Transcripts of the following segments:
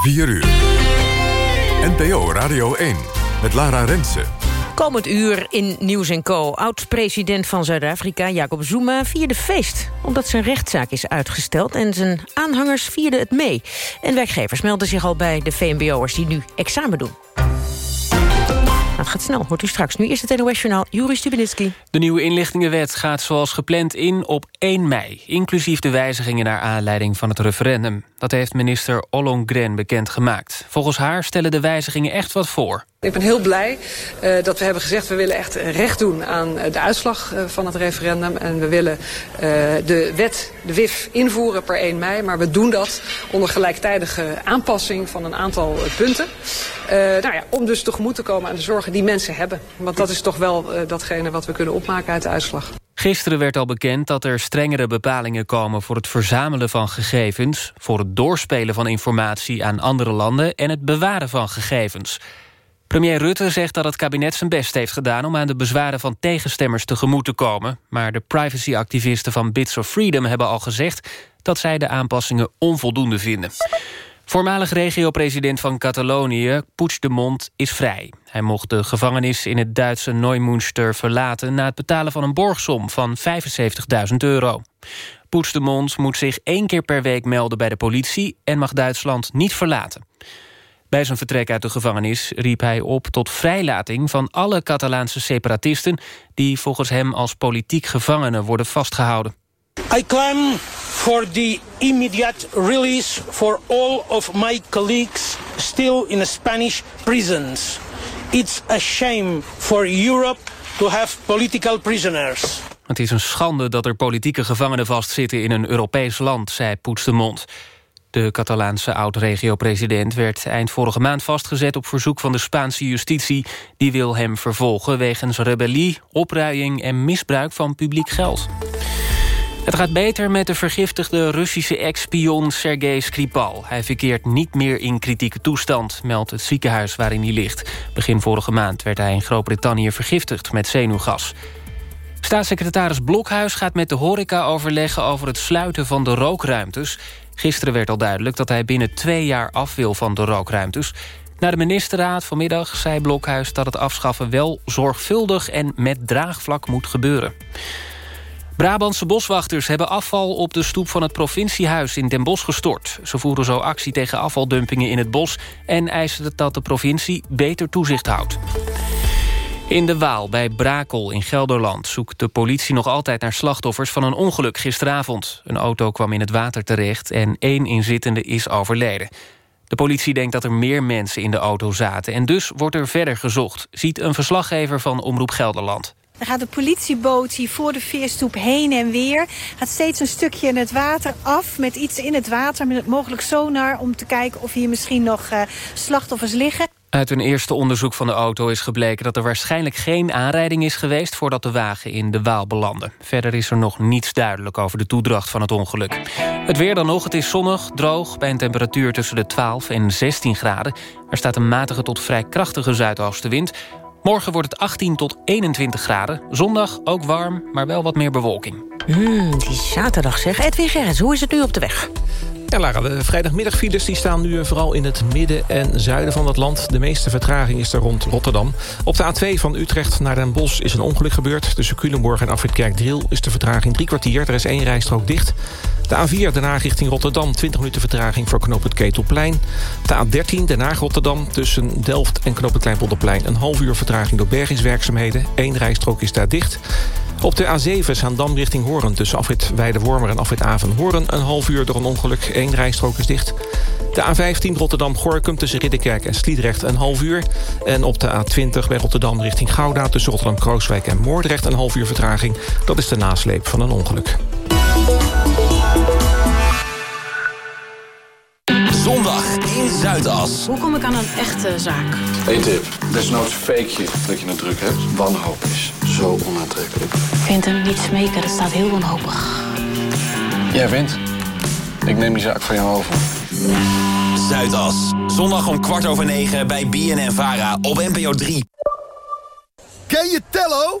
4 uur. NPO Radio 1 met Lara Rensen. Komend uur in Nieuws Co. Oud-president van Zuid-Afrika, Jacob Zuma, vierde feest. Omdat zijn rechtszaak is uitgesteld en zijn aanhangers vierden het mee. En werkgevers melden zich al bij de VMBO'ers die nu examen doen. Het gaat snel, hoort u straks. Nu is het NOS-journaal Juri Stubenitski. De nieuwe inlichtingenwet gaat zoals gepland in op 1 mei... inclusief de wijzigingen naar aanleiding van het referendum. Dat heeft minister Ollongren bekendgemaakt. Volgens haar stellen de wijzigingen echt wat voor. Ik ben heel blij uh, dat we hebben gezegd... we willen echt recht doen aan de uitslag uh, van het referendum. En we willen de wet, de WIF, invoeren per 1 mei. Maar we doen dat onder gelijktijdige aanpassing van een aantal punten. nou ja, om dus tegemoet te komen aan de zorgen die mensen hebben. Want dat is toch wel datgene wat we kunnen opmaken uit de uitslag. Gisteren werd al bekend dat er strengere bepalingen komen... voor het verzamelen van gegevens... voor het doorspelen van informatie aan andere landen... en het bewaren van gegevens. Premier Rutte zegt dat het kabinet zijn best heeft gedaan... om aan de bezwaren van tegenstemmers tegemoet te komen. Maar de privacyactivisten van Bits of Freedom hebben al gezegd... dat zij de aanpassingen onvoldoende vinden. Voormalig regio-president van Catalonië, Puigdemont, is vrij. Hij mocht de gevangenis in het Duitse Neumünster verlaten... na het betalen van een borgsom van 75.000 euro. Puigdemont moet zich één keer per week melden bij de politie... en mag Duitsland niet verlaten. Bij zijn vertrek uit de gevangenis riep hij op tot vrijlating... van alle Catalaanse separatisten... die volgens hem als politiek gevangenen worden vastgehouden. I claim for the immediate release for all of my colleagues still in Spanish prisons. It's a shame for Europe to have political prisoners. Het is een schande dat er politieke gevangenen vastzitten in een Europees land, zei Puigdemont. De Catalaanse oud-regio-president werd eind vorige maand vastgezet... op verzoek van de Spaanse justitie. Die wil hem vervolgen wegens rebellie, opruiing en misbruik van publiek geld. Het gaat beter met de vergiftigde Russische ex-spion Sergei Skripal. Hij verkeert niet meer in kritieke toestand, meldt het ziekenhuis waarin hij ligt. Begin vorige maand werd hij in Groot-Brittannië vergiftigd met zenuwgas. Staatssecretaris Blokhuis gaat met de horeca overleggen... over het sluiten van de rookruimtes. Gisteren werd al duidelijk dat hij binnen twee jaar af wil van de rookruimtes. Na de ministerraad vanmiddag zei Blokhuis dat het afschaffen wel zorgvuldig en met draagvlak moet gebeuren. Brabantse boswachters hebben afval op de stoep van het provinciehuis in Den Bosch gestort. Ze voeren zo actie tegen afvaldumpingen in het bos... en eisen dat de provincie beter toezicht houdt. In de Waal bij Brakel in Gelderland zoekt de politie nog altijd naar slachtoffers van een ongeluk gisteravond. Een auto kwam in het water terecht en één inzittende is overleden. De politie denkt dat er meer mensen in de auto zaten en dus wordt er verder gezocht, ziet een verslaggever van Omroep Gelderland. Dan gaat de politieboot hier voor de veerstoep heen en weer. Gaat steeds een stukje in het water af met iets in het water... met mogelijk sonar om te kijken of hier misschien nog uh, slachtoffers liggen. Uit een eerste onderzoek van de auto is gebleken dat er waarschijnlijk geen aanrijding is geweest voordat de wagen in de Waal belandde. Verder is er nog niets duidelijk over de toedracht van het ongeluk. Het weer dan nog, het is zonnig, droog, bij een temperatuur tussen de 12 en 16 graden. Er staat een matige tot vrij krachtige zuidoostenwind. Morgen wordt het 18 tot 21 graden. Zondag ook warm, maar wel wat meer bewolking. Mm, die zaterdag zeg. Edwin Gerrits, hoe is het nu op de weg? Ja, Lara, de vrijdagmiddagfiles die staan nu vooral in het midden en zuiden van het land. De meeste vertraging is er rond Rotterdam. Op de A2 van Utrecht naar Den Bosch is een ongeluk gebeurd. Tussen Culemborg en Afritkerk-Driel is de vertraging drie kwartier. Er is één rijstrook dicht. De A4 Den Haag richting Rotterdam, 20 minuten vertraging voor Knoop het Ketelplein. De A13 Den Haag-Rotterdam tussen Delft en Knoop een half uur vertraging door bergingswerkzaamheden. Eén rijstrook is daar dicht. Op de A7 Zaandam richting Hoorn tussen afrit Weidewormer en afrit Aven-Hoorn... een half uur door een ongeluk, één rijstrook is dicht. De A15 Rotterdam-Gorkum tussen Ridderkerk en Sliedrecht een half uur. En op de A20 bij Rotterdam richting Gouda... tussen Rotterdam-Krooswijk en Moordrecht een half uur vertraging. Dat is de nasleep van een ongeluk. Zondag in Zuidas. Hoe kom ik aan een echte zaak? Eén tip. Desnoods fake je dat je het druk hebt. Wanhoop is zo onaantrekkelijk. Ik vind hem niet smeken, dat staat heel wanhopig. Jij wint. Ik neem die zaak van jou over. Zuidas. Zondag om kwart over negen bij BNN Vara op NPO 3. Ken je Tello?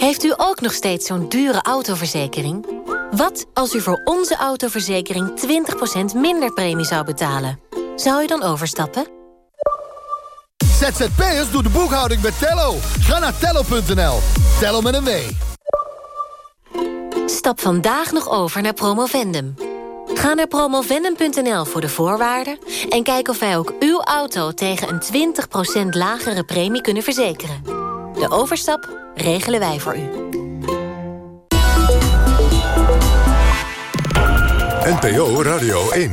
Heeft u ook nog steeds zo'n dure autoverzekering? Wat als u voor onze autoverzekering 20% minder premie zou betalen? Zou u dan overstappen? ZZP'ers doet de boekhouding met Tello. Ga naar tello.nl. Tello met een W. Stap vandaag nog over naar Promovendum. Ga naar promovendum.nl voor de voorwaarden... en kijk of wij ook uw auto tegen een 20% lagere premie kunnen verzekeren. De overstap regelen wij voor u. NPO Radio 1.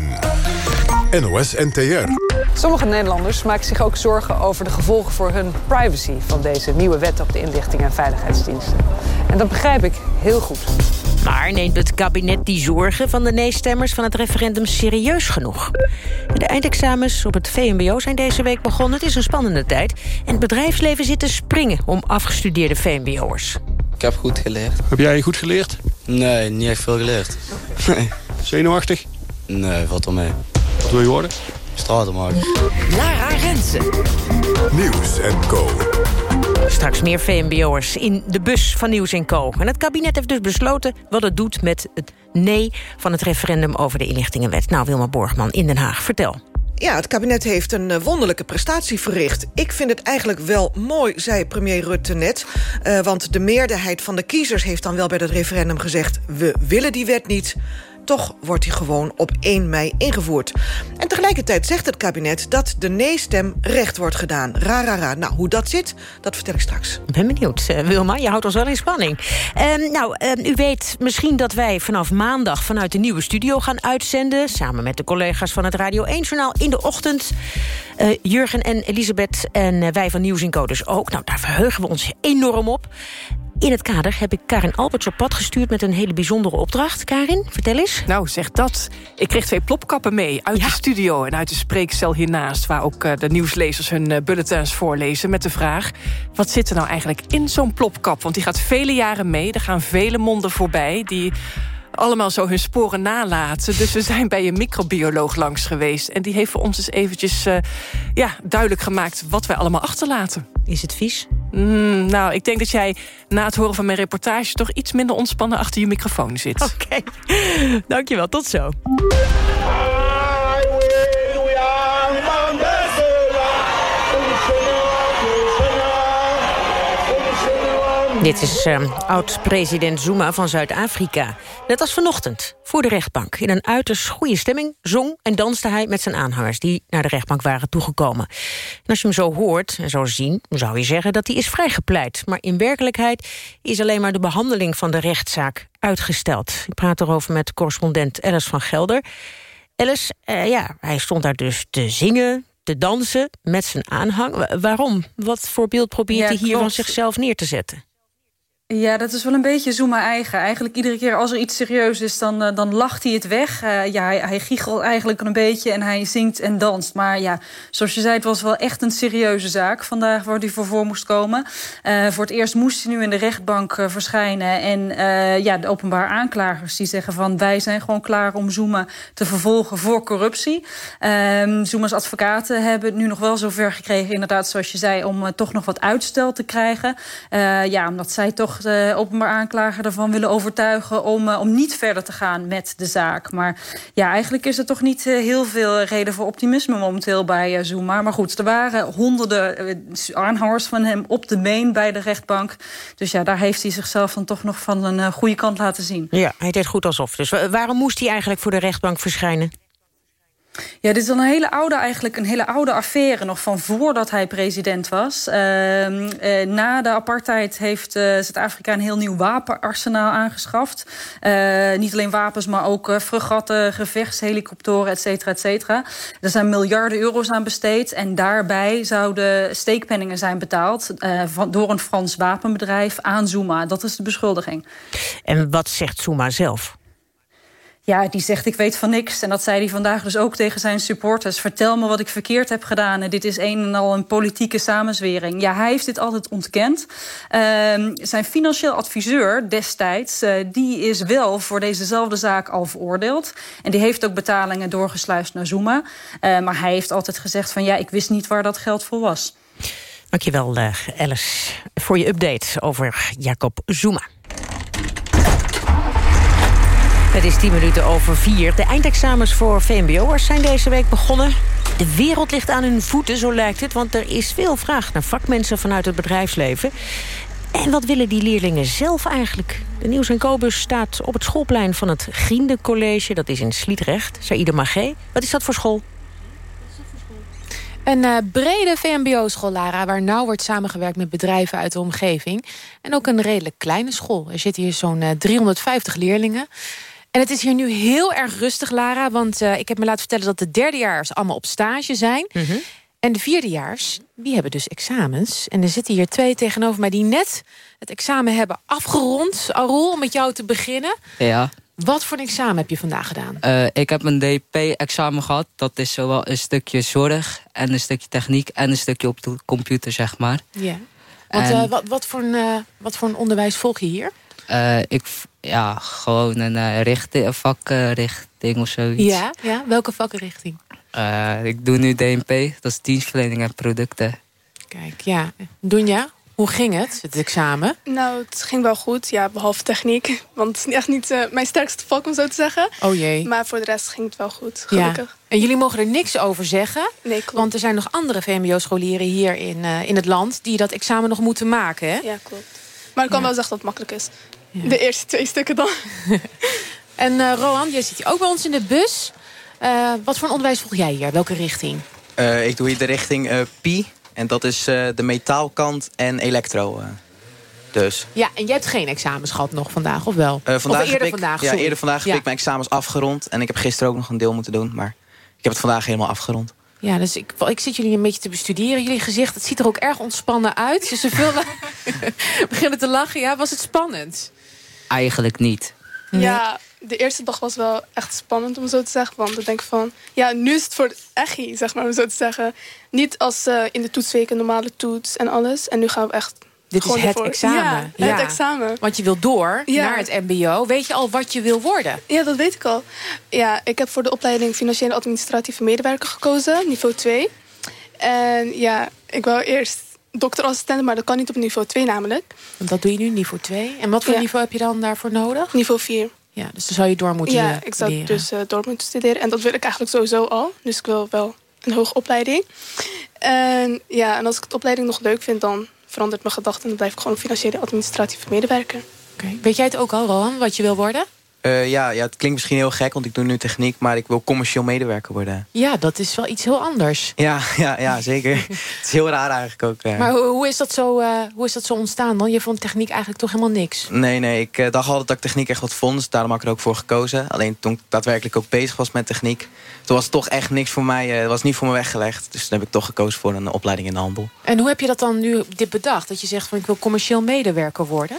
NOS NTR. Sommige Nederlanders maken zich ook zorgen over de gevolgen voor hun privacy... van deze nieuwe wet op de inlichting en veiligheidsdiensten. En dat begrijp ik heel goed. Maar neemt het kabinet die zorgen van de nee-stemmers van het referendum serieus genoeg? De eindexamens op het VMBO zijn deze week begonnen. Het is een spannende tijd. En het bedrijfsleven zit te springen om afgestudeerde VMBO'ers. Ik heb goed geleerd. Heb jij goed geleerd? Nee, niet echt veel geleerd. Nee. Zenuwachtig? Nee, valt wel mee. Wat wil je worden? Stratenmaker. Lara Rensen. Nieuws en Co. Straks meer VMBO'ers in de bus van Nieuws en Co. En het kabinet heeft dus besloten wat het doet met het nee... van het referendum over de inlichtingenwet. Nou, Wilma Borgman in Den Haag, vertel. Ja, het kabinet heeft een uh, wonderlijke prestatie verricht. Ik vind het eigenlijk wel mooi, zei premier Rutte net. Uh, want de meerderheid van de kiezers heeft dan wel bij het referendum gezegd... we willen die wet niet toch wordt hij gewoon op 1 mei ingevoerd. En tegelijkertijd zegt het kabinet dat de nee-stem recht wordt gedaan. Ra, ra, ra. Nou, hoe dat zit, dat vertel ik straks. Ik ben benieuwd. Uh, Wilma, je houdt ons wel in spanning. Uh, nou, uh, u weet misschien dat wij vanaf maandag vanuit de nieuwe studio gaan uitzenden... samen met de collega's van het Radio 1-journaal in de ochtend. Eh, Jurgen en Elisabeth en wij van Nieuws Co dus ook. Nou, daar verheugen we ons enorm op. In het kader heb ik Karin Alberts op pad gestuurd... met een hele bijzondere opdracht. Karin, vertel eens. Nou, zeg dat. Ik kreeg twee plopkappen mee uit ja. de studio... en uit de spreekcel hiernaast... waar ook uh, de nieuwslezers hun uh, bulletins voorlezen... met de vraag, wat zit er nou eigenlijk in zo'n plopkap? Want die gaat vele jaren mee. Er gaan vele monden voorbij die allemaal zo hun sporen nalaten. Dus we zijn bij een microbioloog langs geweest. En die heeft voor ons eens eventjes uh, ja, duidelijk gemaakt... wat wij allemaal achterlaten. Is het vies? Mm, nou, ik denk dat jij na het horen van mijn reportage... toch iets minder ontspannen achter je microfoon zit. Oké, okay. dankjewel. Tot zo. Dit is uh, oud-president Zuma van Zuid-Afrika. Net als vanochtend, voor de rechtbank. In een uiterst goede stemming zong en danste hij met zijn aanhangers... die naar de rechtbank waren toegekomen. En als je hem zo hoort en zo zien, zou je zeggen dat hij is vrijgepleit. Maar in werkelijkheid is alleen maar de behandeling van de rechtszaak uitgesteld. Ik praat erover met correspondent Alice van Gelder. Alice, uh, ja, hij stond daar dus te zingen, te dansen met zijn aanhang. Waarom? Wat voor beeld probeert ja, hij hier van zichzelf neer te zetten? Ja, dat is wel een beetje Zuma eigen. Eigenlijk iedere keer als er iets serieus is, dan, uh, dan lacht hij het weg. Uh, ja, hij, giechelt eigenlijk een beetje en hij zingt en danst. Maar ja, zoals je zei, het was wel echt een serieuze zaak vandaag waar hij voor voor moest komen. Uh, voor het eerst moest hij nu in de rechtbank verschijnen. En ja, de openbaar aanklagers die zeggen van wij zijn gewoon klaar om Zuma te vervolgen voor corruptie. Ehm, Zuma's advocaten hebben het nu nog wel zover gekregen, inderdaad zoals je zei, om toch nog wat uitstel te krijgen. ja, omdat zij toch de openbaar aanklager ervan willen overtuigen... om, uh, om niet verder te gaan met de zaak. Maar ja, eigenlijk is er toch niet uh, heel veel reden voor optimisme momenteel bij Zuma. Maar goed, er waren honderden aanhangers van hem op de been bij de rechtbank. Dus ja, daar heeft hij zichzelf dan toch nog van een goede kant laten zien. Ja, hij deed goed alsof. Dus waarom moest hij eigenlijk voor de rechtbank verschijnen? Ja, dit is een hele oude, eigenlijk een hele oude affaire... nog van voordat hij president was. Uh, uh, na de apartheid heeft uh, Zuid-Afrika een heel nieuw wapenarsenaal aangeschaft. niet alleen wapens, maar ook fregatten, gevechtshelikopteren, et cetera, et cetera. Er zijn miljarden euro's aan besteed. En daarbij zouden steekpenningen zijn betaald... Van, door een Frans wapenbedrijf aan Zuma. Dat is de beschuldiging. En wat zegt Zuma zelf? Ja, die zegt ik weet van niks. En dat zei hij vandaag dus ook tegen zijn supporters. Vertel me wat ik verkeerd heb gedaan. En dit is een en al een politieke samenzwering. Ja, hij heeft dit altijd ontkend. Uh, zijn financieel adviseur destijds... Uh, die is wel voor dezezelfde zaak al veroordeeld. En die heeft ook betalingen doorgesluist naar Zuma. Uh, maar hij heeft altijd gezegd van... ja, ik wist niet waar dat geld voor was. Dankjewel, uh, Alice, voor je update over Jacob Zuma. Het is 10 minuten over vier. De eindexamens voor VMBO'ers zijn deze week begonnen. De wereld ligt aan hun voeten, zo lijkt het. Want er is veel vraag naar vakmensen vanuit het bedrijfsleven. En wat willen die leerlingen zelf eigenlijk? De Nieuws- en Kobus staat op het schoolplein van het Griende College. Dat is in Sliedrecht. Saïde Magé, wat is dat voor school? Een uh, brede VMBO-school, Lara, waar nauw wordt samengewerkt met bedrijven uit de omgeving. En ook een redelijk kleine school. Er zitten hier zo'n uh, 350 leerlingen. En het is hier nu heel erg rustig, Lara. Want uh, ik heb me laten vertellen dat de derdejaars allemaal op stage zijn. Mm -hmm. En de vierdejaars, die hebben dus examens. En er zitten hier twee tegenover mij die net het examen hebben afgerond. Arul, om met jou te beginnen. Ja. Wat voor een examen heb je vandaag gedaan? Uh, ik heb een DP-examen gehad. Dat is zowel een stukje zorg en een stukje techniek... en een stukje op de computer, zeg maar. Ja. Want en, uh, wat, wat, voor een, uh, wat voor een onderwijs volg je hier? Uh, ik, ja, gewoon een uh, richting, een vakrichting of zoiets. Ja, ja, welke vakrichting? Uh, ik doe nu DNP, dat is dienstverlening en producten. Kijk, ja. Dunja, hoe ging het, het examen? Nou, het ging wel goed, ja, behalve techniek. Want het is echt niet uh, mijn sterkste vak, om zo te zeggen. Oh jee. Maar voor de rest ging het wel goed, gelukkig. Ja. En jullie mogen er niks over zeggen. Nee, klopt. Want er zijn nog andere VMBO-scholieren hier in, uh, in het land... die dat examen nog moeten maken, hè? Ja, klopt. Maar ik kan ja. wel zeggen dat het makkelijk is. Ja. De eerste twee stukken dan. en uh, Roland, jij zit hier ook bij ons in de bus. Uh, wat voor een onderwijs volg jij hier? Welke richting? Uh, ik doe hier de richting Pi. En dat is de metaalkant en elektro. dus. Ja, en jij hebt geen examens gehad nog vandaag, of wel? vandaag of eerder ik, vandaag, Ja, eerder vandaag heb ja. ik mijn examens afgerond. En ik heb gisteren ook nog een deel moeten doen. Maar ik heb het vandaag helemaal afgerond. Ja, dus ik, ik zit jullie een beetje te bestuderen. Jullie gezicht, het ziet er ook erg ontspannen uit. Dus ze veel beginnen te lachen. Ja, was het spannend? Eigenlijk niet. Nee. Ja, de eerste dag was wel echt spannend om zo te zeggen. Want ik denk van, ja, nu is het voor echt, zeg maar, om zo te zeggen. Niet als uh, in de toetsweken normale toets en alles. En nu gaan we echt dit is het ervoor. examen. Ja, ja, het examen. Want je wil door ja. naar het mbo. Weet je al wat je wil worden? Ja, dat weet ik al. Ja, ik heb voor de opleiding Financiële Administratieve Medewerker gekozen. Niveau 2. En ja, ik wou eerst dokterassistent, maar dat kan niet op niveau 2 namelijk. Want dat doe je nu, niveau 2. En wat voor ja. niveau heb je dan daarvoor nodig? Niveau 4. Ja, dus dan zou je door moeten Ja, ik zou leren. dus uh, door moeten studeren. En dat wil ik eigenlijk sowieso al. Dus ik wil wel een hoge opleiding. En ja, en als ik de opleiding nog leuk vind, dan verandert mijn gedachten. En dan blijf ik gewoon financiële administratieve medewerker. Okay. Weet jij het ook al, Rohan, wat je wil worden? Uh, ja, ja, het klinkt misschien heel gek, want ik doe nu techniek... maar ik wil commercieel medewerker worden. Ja, dat is wel iets heel anders. Ja, ja, ja zeker. het is heel raar eigenlijk ook. Uh. Maar hoe, hoe, is dat zo, uh, hoe is dat zo ontstaan dan? Je vond techniek eigenlijk toch helemaal niks? Nee, nee, ik uh, dacht altijd dat ik techniek echt wat vond. Dus daarom heb ik er ook voor gekozen. Alleen toen ik daadwerkelijk ook bezig was met techniek... toen was het toch echt niks voor mij. Het was niet voor me weggelegd. Dus toen heb ik toch gekozen voor een opleiding in de handel. En hoe heb je dat dan nu dit bedacht? Dat je zegt van ik wil commercieel medewerker worden?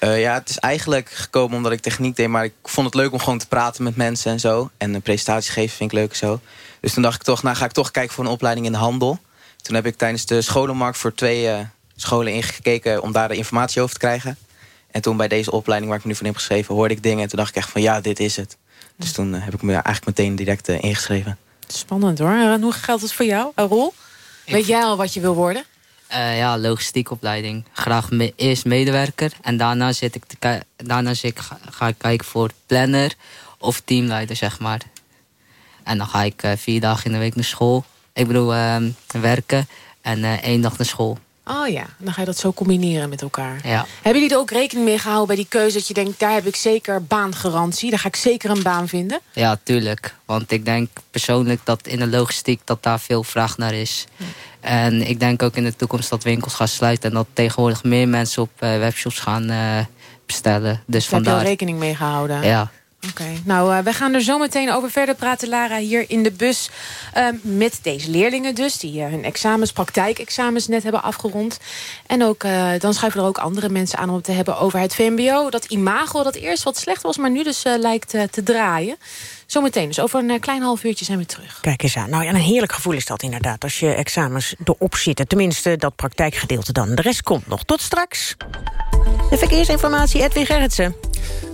Uh, ja, het is eigenlijk gekomen omdat ik techniek deed. Maar ik vond het leuk om gewoon te praten met mensen en zo. En een presentatie geven vind ik leuk zo. Dus toen dacht ik toch, nou ga ik toch kijken voor een opleiding in de handel. Toen heb ik tijdens de scholenmarkt voor twee uh, scholen ingekeken... om daar de informatie over te krijgen. En toen bij deze opleiding waar ik me nu van heb geschreven... hoorde ik dingen en toen dacht ik echt van ja, dit is het. Dus toen uh, heb ik me eigenlijk meteen direct ingeschreven. Spannend hoor. En hoe geldt het voor jou, Rol? Weet jij al wat je wil worden? Uh, ja, logistiekopleiding. Graag me eerst medewerker. En daarna, zit ik te daarna zit ik, ga, ga, ik kijken voor planner of teamleider, zeg maar. En dan ga ik uh, vier dagen in de week naar school. Ik bedoel, uh, werken. En uh, één dag naar school. Oh ja, dan ga je dat zo combineren met elkaar. Ja. Hebben jullie er ook rekening mee gehouden bij die keuze... dat je denkt, daar heb ik zeker baangarantie. Daar ga ik zeker een baan vinden? Ja, tuurlijk. Want ik denk persoonlijk dat in de logistiek... dat daar veel vraag naar is. Hm. En ik denk ook in de toekomst dat winkels gaan sluiten... en dat tegenwoordig meer mensen op uh, webshops gaan uh, bestellen. Dus Daar vandaar... heb je al rekening mee gehouden? Ja. Oké, nou, uh, wij gaan er zo meteen over verder praten, Lara, hier in de bus. Uh, met deze leerlingen dus, die uh, hun examens, praktijkexamens net hebben afgerond. En ook, dan schuiven er ook andere mensen aan om het te hebben over het VMBO. Dat imago dat eerst wat slecht was, maar nu dus lijkt te draaien. Zometeen, dus over een klein half uurtje zijn we terug. Kijk eens aan. Nou ja, een heerlijk gevoel is dat inderdaad... als je examens erop zitten. Tenminste, dat praktijkgedeelte dan. De rest komt nog. Tot straks. De verkeersinformatie, Edwin Gerritsen.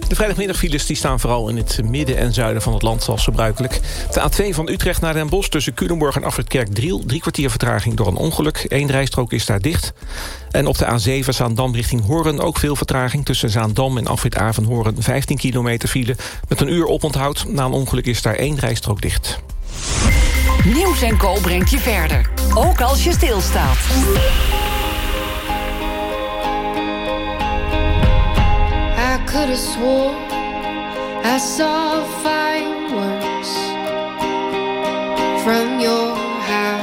De vrijdagmiddagfiles die staan vooral in het midden en zuiden van het land, zoals gebruikelijk. De A2 van Utrecht naar Den Bosch tussen Culemborg en Afritkerk Driel. Drie kwartier vertraging door een ongeluk. Eén rijstrook is daar dicht. En op de A7 Zaandam richting Hoorn ook veel vertraging. Tussen Zaandam en Afrit Avenhoorn 15 kilometer file. Met een uur oponthoud. Na een ongeluk is daar één rijstrook dicht. Nieuws en Co brengt je verder. Ook als je stilstaat. Could have swore I saw fireworks from your house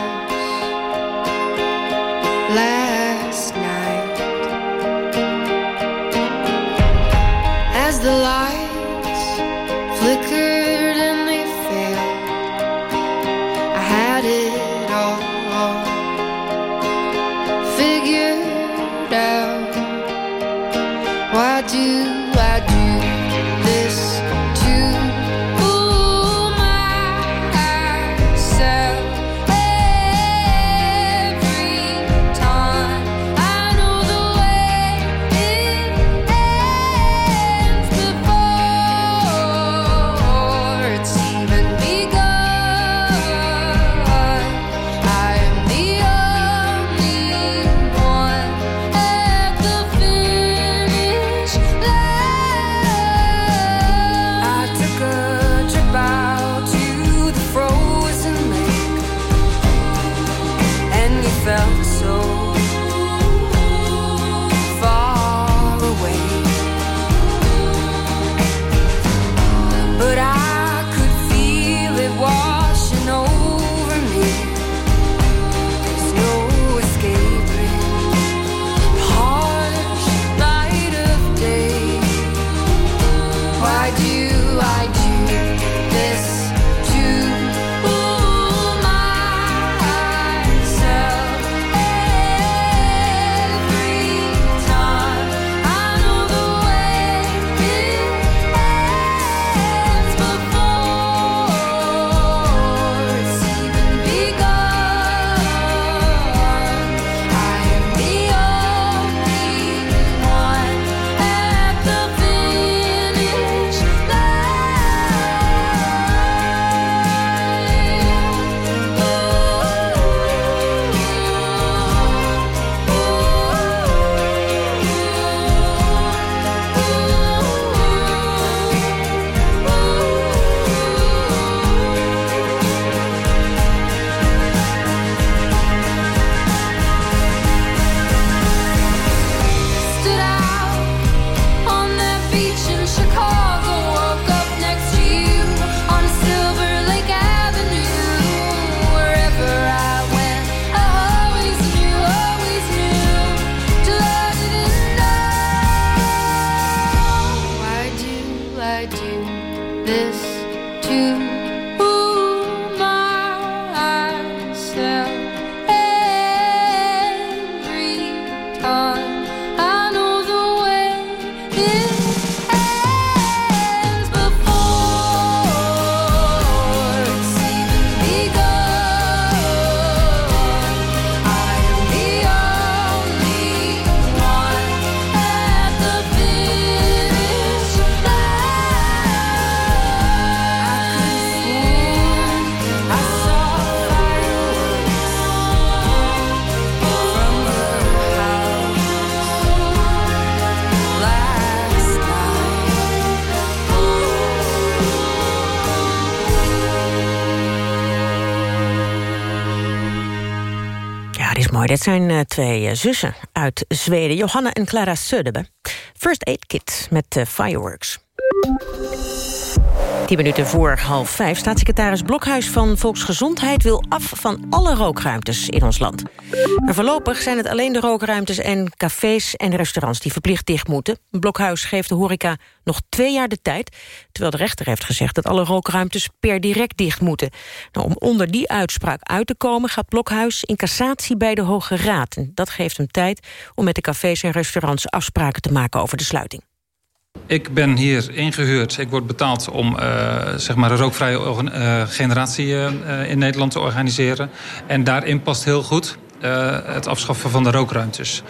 mooi. Dit zijn uh, twee uh, zussen uit Zweden. Johanna en Clara Söderbe. First Aid Kit met uh, Fireworks. Tien minuten voor half vijf. Staatssecretaris Blokhuis van Volksgezondheid wil af van alle rookruimtes in ons land. Maar voorlopig zijn het alleen de rookruimtes en cafés en restaurants die verplicht dicht moeten. Blokhuis geeft de horeca nog twee jaar de tijd, terwijl de rechter heeft gezegd dat alle rookruimtes per direct dicht moeten. Nou, om onder die uitspraak uit te komen gaat Blokhuis in cassatie bij de Hoge Raad. Dat geeft hem tijd om met de cafés en restaurants afspraken te maken over de sluiting. Ik ben hier ingehuurd. Ik word betaald om uh, zeg maar een rookvrije uh, generatie uh, in Nederland te organiseren. En daarin past heel goed het afschaffen van de rookruimtes.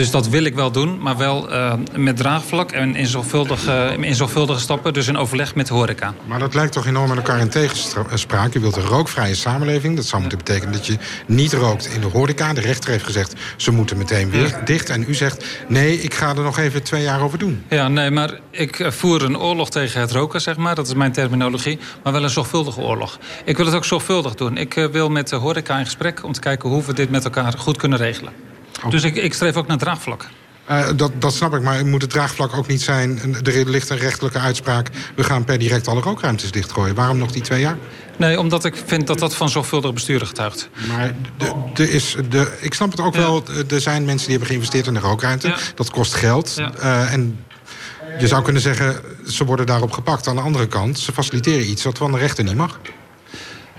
Dus dat wil ik wel doen, maar wel uh, met draagvlak en in zorgvuldige, in zorgvuldige stappen. Dus in overleg met de horeca. Maar dat lijkt toch enorm met elkaar in tegenspraak. Je wilt een rookvrije samenleving. Dat zou moeten betekenen dat je niet rookt in de horeca. De rechter heeft gezegd, ze moeten meteen weer dicht. En u zegt, nee, ik ga er nog even twee jaar over doen. Ja, nee, maar ik voer een oorlog tegen het roken, zeg maar. Dat is mijn terminologie. Maar wel een zorgvuldige oorlog. Ik wil het ook zorgvuldig doen. Ik uh, wil met de horeca in gesprek om te kijken hoe we dit met elkaar goed kunnen regelen. Oh. Dus ik, ik streef ook naar draagvlak. Uh, dat, dat snap ik, maar moet het draagvlak ook niet zijn... er ligt een rechtelijke uitspraak... we gaan per direct alle rookruimtes dichtgooien. Waarom nog die twee jaar? Nee, omdat ik vind dat dat van zorgvuldig besturen getuigt. Maar de, de is de, ik snap het ook ja. wel, er zijn mensen die hebben geïnvesteerd in de rookruimte. Ja. Dat kost geld. Ja. Uh, en je zou kunnen zeggen, ze worden daarop gepakt. Aan de andere kant, ze faciliteren iets wat van de rechter niet mag.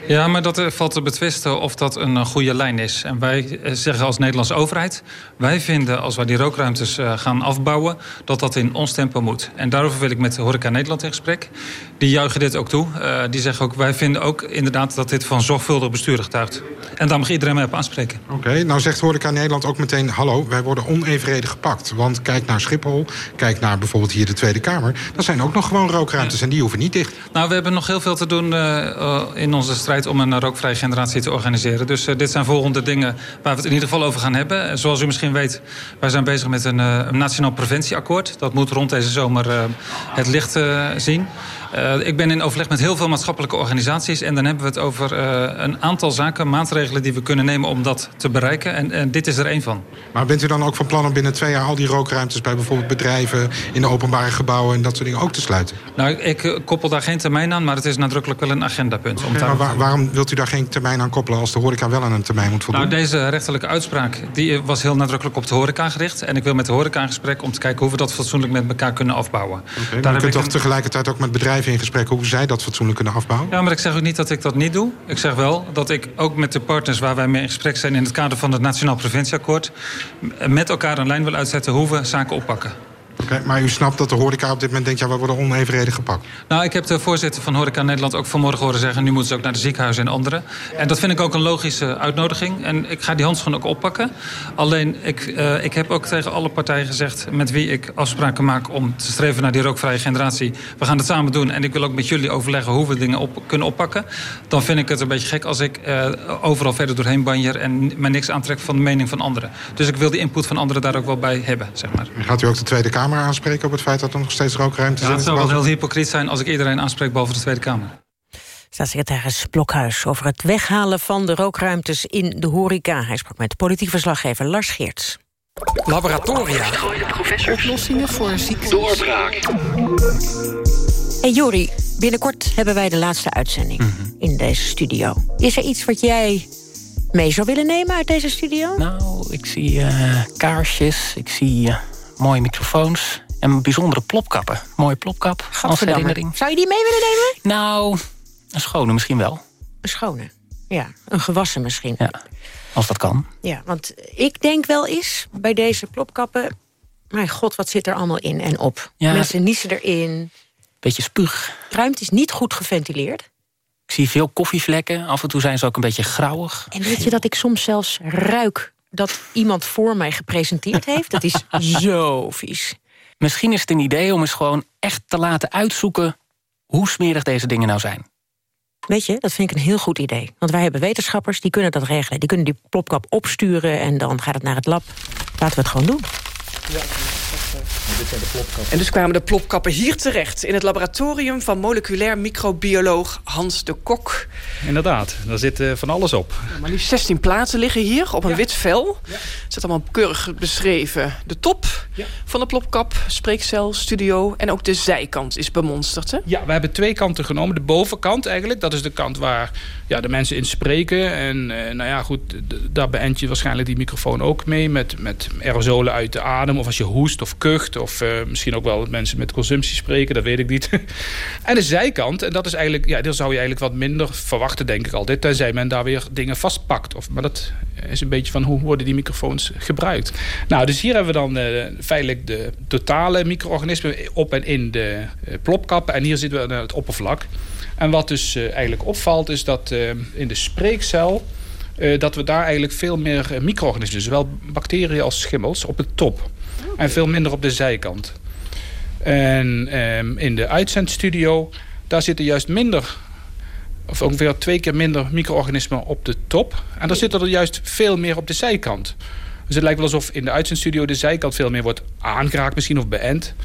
Ja, maar dat valt te betwisten of dat een goede lijn is. En wij zeggen als Nederlandse overheid... wij vinden als wij die rookruimtes gaan afbouwen... dat dat in ons tempo moet. En daarover wil ik met Horeca Nederland in gesprek. Die juichen dit ook toe. Uh, die zeggen ook, wij vinden ook inderdaad dat dit van zorgvuldig bestuur getuigt. En daar mag iedereen mee op aanspreken. Oké, okay, nou zegt Horeca Nederland ook meteen... hallo, wij worden onevenredig gepakt. Want kijk naar Schiphol, kijk naar bijvoorbeeld hier de Tweede Kamer... dat zijn ook nog gewoon rookruimtes en die hoeven niet dicht. Nou, we hebben nog heel veel te doen uh, in onze strijd om een rookvrije generatie te organiseren. Dus uh, dit zijn volgende dingen waar we het in ieder geval over gaan hebben. Uh, zoals u misschien weet, wij zijn bezig met een, uh, een nationaal preventieakkoord. Dat moet rond deze zomer het licht zien. Uh, ik ben in overleg met heel veel maatschappelijke organisaties... en dan hebben we het over uh, een aantal zaken, maatregelen die we kunnen nemen... om dat te bereiken. En, en, dit is er één van. Maar bent u dan ook van plan om binnen twee jaar... al die rookruimtes bij bijvoorbeeld bedrijven... in de openbare gebouwen en dat soort dingen ook te sluiten? Nou, ik, ik koppel daar geen termijn aan... maar het is nadrukkelijk wel een agendapunt. Okay, maar waar, waarom wilt u daar geen termijn aan koppelen... als de horeca wel aan een termijn moet voldoen? Nou, deze rechterlijke uitspraak die was heel nadrukkelijk op de horeca gericht. En ik wil met de horeca in gesprek om te kijken... hoe we dat fatsoenlijk met elkaar kunnen afbouwen. Okay, daar u kunt toch een... tegelijkertijd ook met bedrijven in gesprek... hoe zij dat fatsoenlijk kunnen afbouwen? Ja, maar ik zeg ook niet dat ik dat niet doe. Ik zeg wel dat ik ook met de partners waar wij mee in gesprek zijn... in het kader van het Nationaal Preventieakkoord... met elkaar een lijn wil uitzetten hoe we zaken oppakken. Okay, maar u snapt dat de horeca op dit moment denkt... ja, we worden onevenredig gepakt. Nou, ik heb de voorzitter van Horeca Nederland ook vanmorgen horen zeggen... nu moeten ze ook naar de ziekenhuizen en anderen. En dat vind ik ook een logische uitnodiging. En ik ga die handschoen ook oppakken. Alleen, ik, uh, ik heb ook tegen alle partijen gezegd... met wie ik afspraken maak om te streven naar die rookvrije generatie... we gaan het samen doen. En ik wil ook met jullie overleggen hoe we dingen op, kunnen oppakken. Dan vind ik het een beetje gek als ik uh, overal verder doorheen banjer... en me niks aantrek van de mening van anderen. Dus ik wil die input van anderen daar ook wel bij hebben, zeg maar. En gaat u ook de Tweede Kamer aanspreken op het feit dat er nog steeds rookruimte is? Ja, het zou wel heel hypocriet zijn als ik iedereen aanspreek boven de Tweede Kamer. Staatssecretaris Blokhuis over het weghalen van de rookruimtes in de horeca. Hij sprak met politiek verslaggever Lars Geerts. Laboratoria. Oplossingen voor ziektes. Doorbraak. Hey Jori, binnenkort hebben wij de laatste uitzending mm -hmm. in deze studio. Is er iets wat jij mee zou willen nemen uit deze studio? Nou, ik zie uh, kaarsjes, ik zie... Uh mooie microfoons en bijzondere plopkappen. Mooie plopkap als herinnering. Zou je die mee willen nemen? Nou, een schone misschien wel. Een schone, ja. Een gewassen misschien. Ja, als dat kan. Ja, want ik denk wel eens bij deze plopkappen... mijn god, wat zit er allemaal in en op. Ja, Mensen niezen erin. Beetje spuug. De ruimte is niet goed geventileerd. Ik zie veel koffievlekken. Af en toe zijn ze ook een beetje grauwig. En weet je dat ik soms zelfs ruik dat iemand voor mij gepresenteerd heeft. Dat is zo vies. Misschien is het een idee om eens gewoon echt te laten uitzoeken... hoe smerig deze dingen nou zijn. Weet je, dat vind ik een heel goed idee. Want wij hebben wetenschappers, die kunnen dat regelen. Die kunnen die plopkap opsturen en dan gaat het naar het lab. Laten we het gewoon doen. Ja, dit zijn de plopkappen. En dus kwamen de plopkappen hier terecht... in het laboratorium van moleculair microbioloog Hans de Kok. Inderdaad, daar zit eh, van alles op. Ja, maar liefst 16 plaatsen liggen hier op een wit vel. Het zit allemaal keurig beschreven. De top van de plopkap, spreekcel, studio... en ook de zijkant is bemonsterd, hè? Ja, we hebben twee kanten genomen. De bovenkant eigenlijk, dat is de kant waar ja, de mensen in spreken. En eh, nou ja, goed, daar beënt je waarschijnlijk die microfoon ook mee... met, met aerosolen uit de adem of als je hoest of kucht... of eh, misschien ook wel mensen met consumptie spreken, dat weet ik niet. en de zijkant, en dat is eigenlijk... ja, daar zou je eigenlijk wat minder verwachten, denk ik altijd... tenzij men daar weer dingen vastpakt. Of, maar dat is een beetje van hoe worden die microfoons gebruikt. Nou, dus hier hebben we dan eh, feitelijk de totale micro-organismen... op en in de eh, plopkappen. En hier zitten we aan het oppervlak. En wat dus eigenlijk opvalt is dat in de spreekcel... dat we daar eigenlijk veel meer micro-organismen... zowel bacteriën als schimmels op de top. En veel minder op de zijkant. En ehm, in de uitzendstudio... daar zitten juist minder... of ongeveer twee keer minder micro-organismen op de top. En daar zitten er juist veel meer op de zijkant. Dus het lijkt wel alsof in de uitzendstudio... de zijkant veel meer wordt aangeraakt misschien of beënt...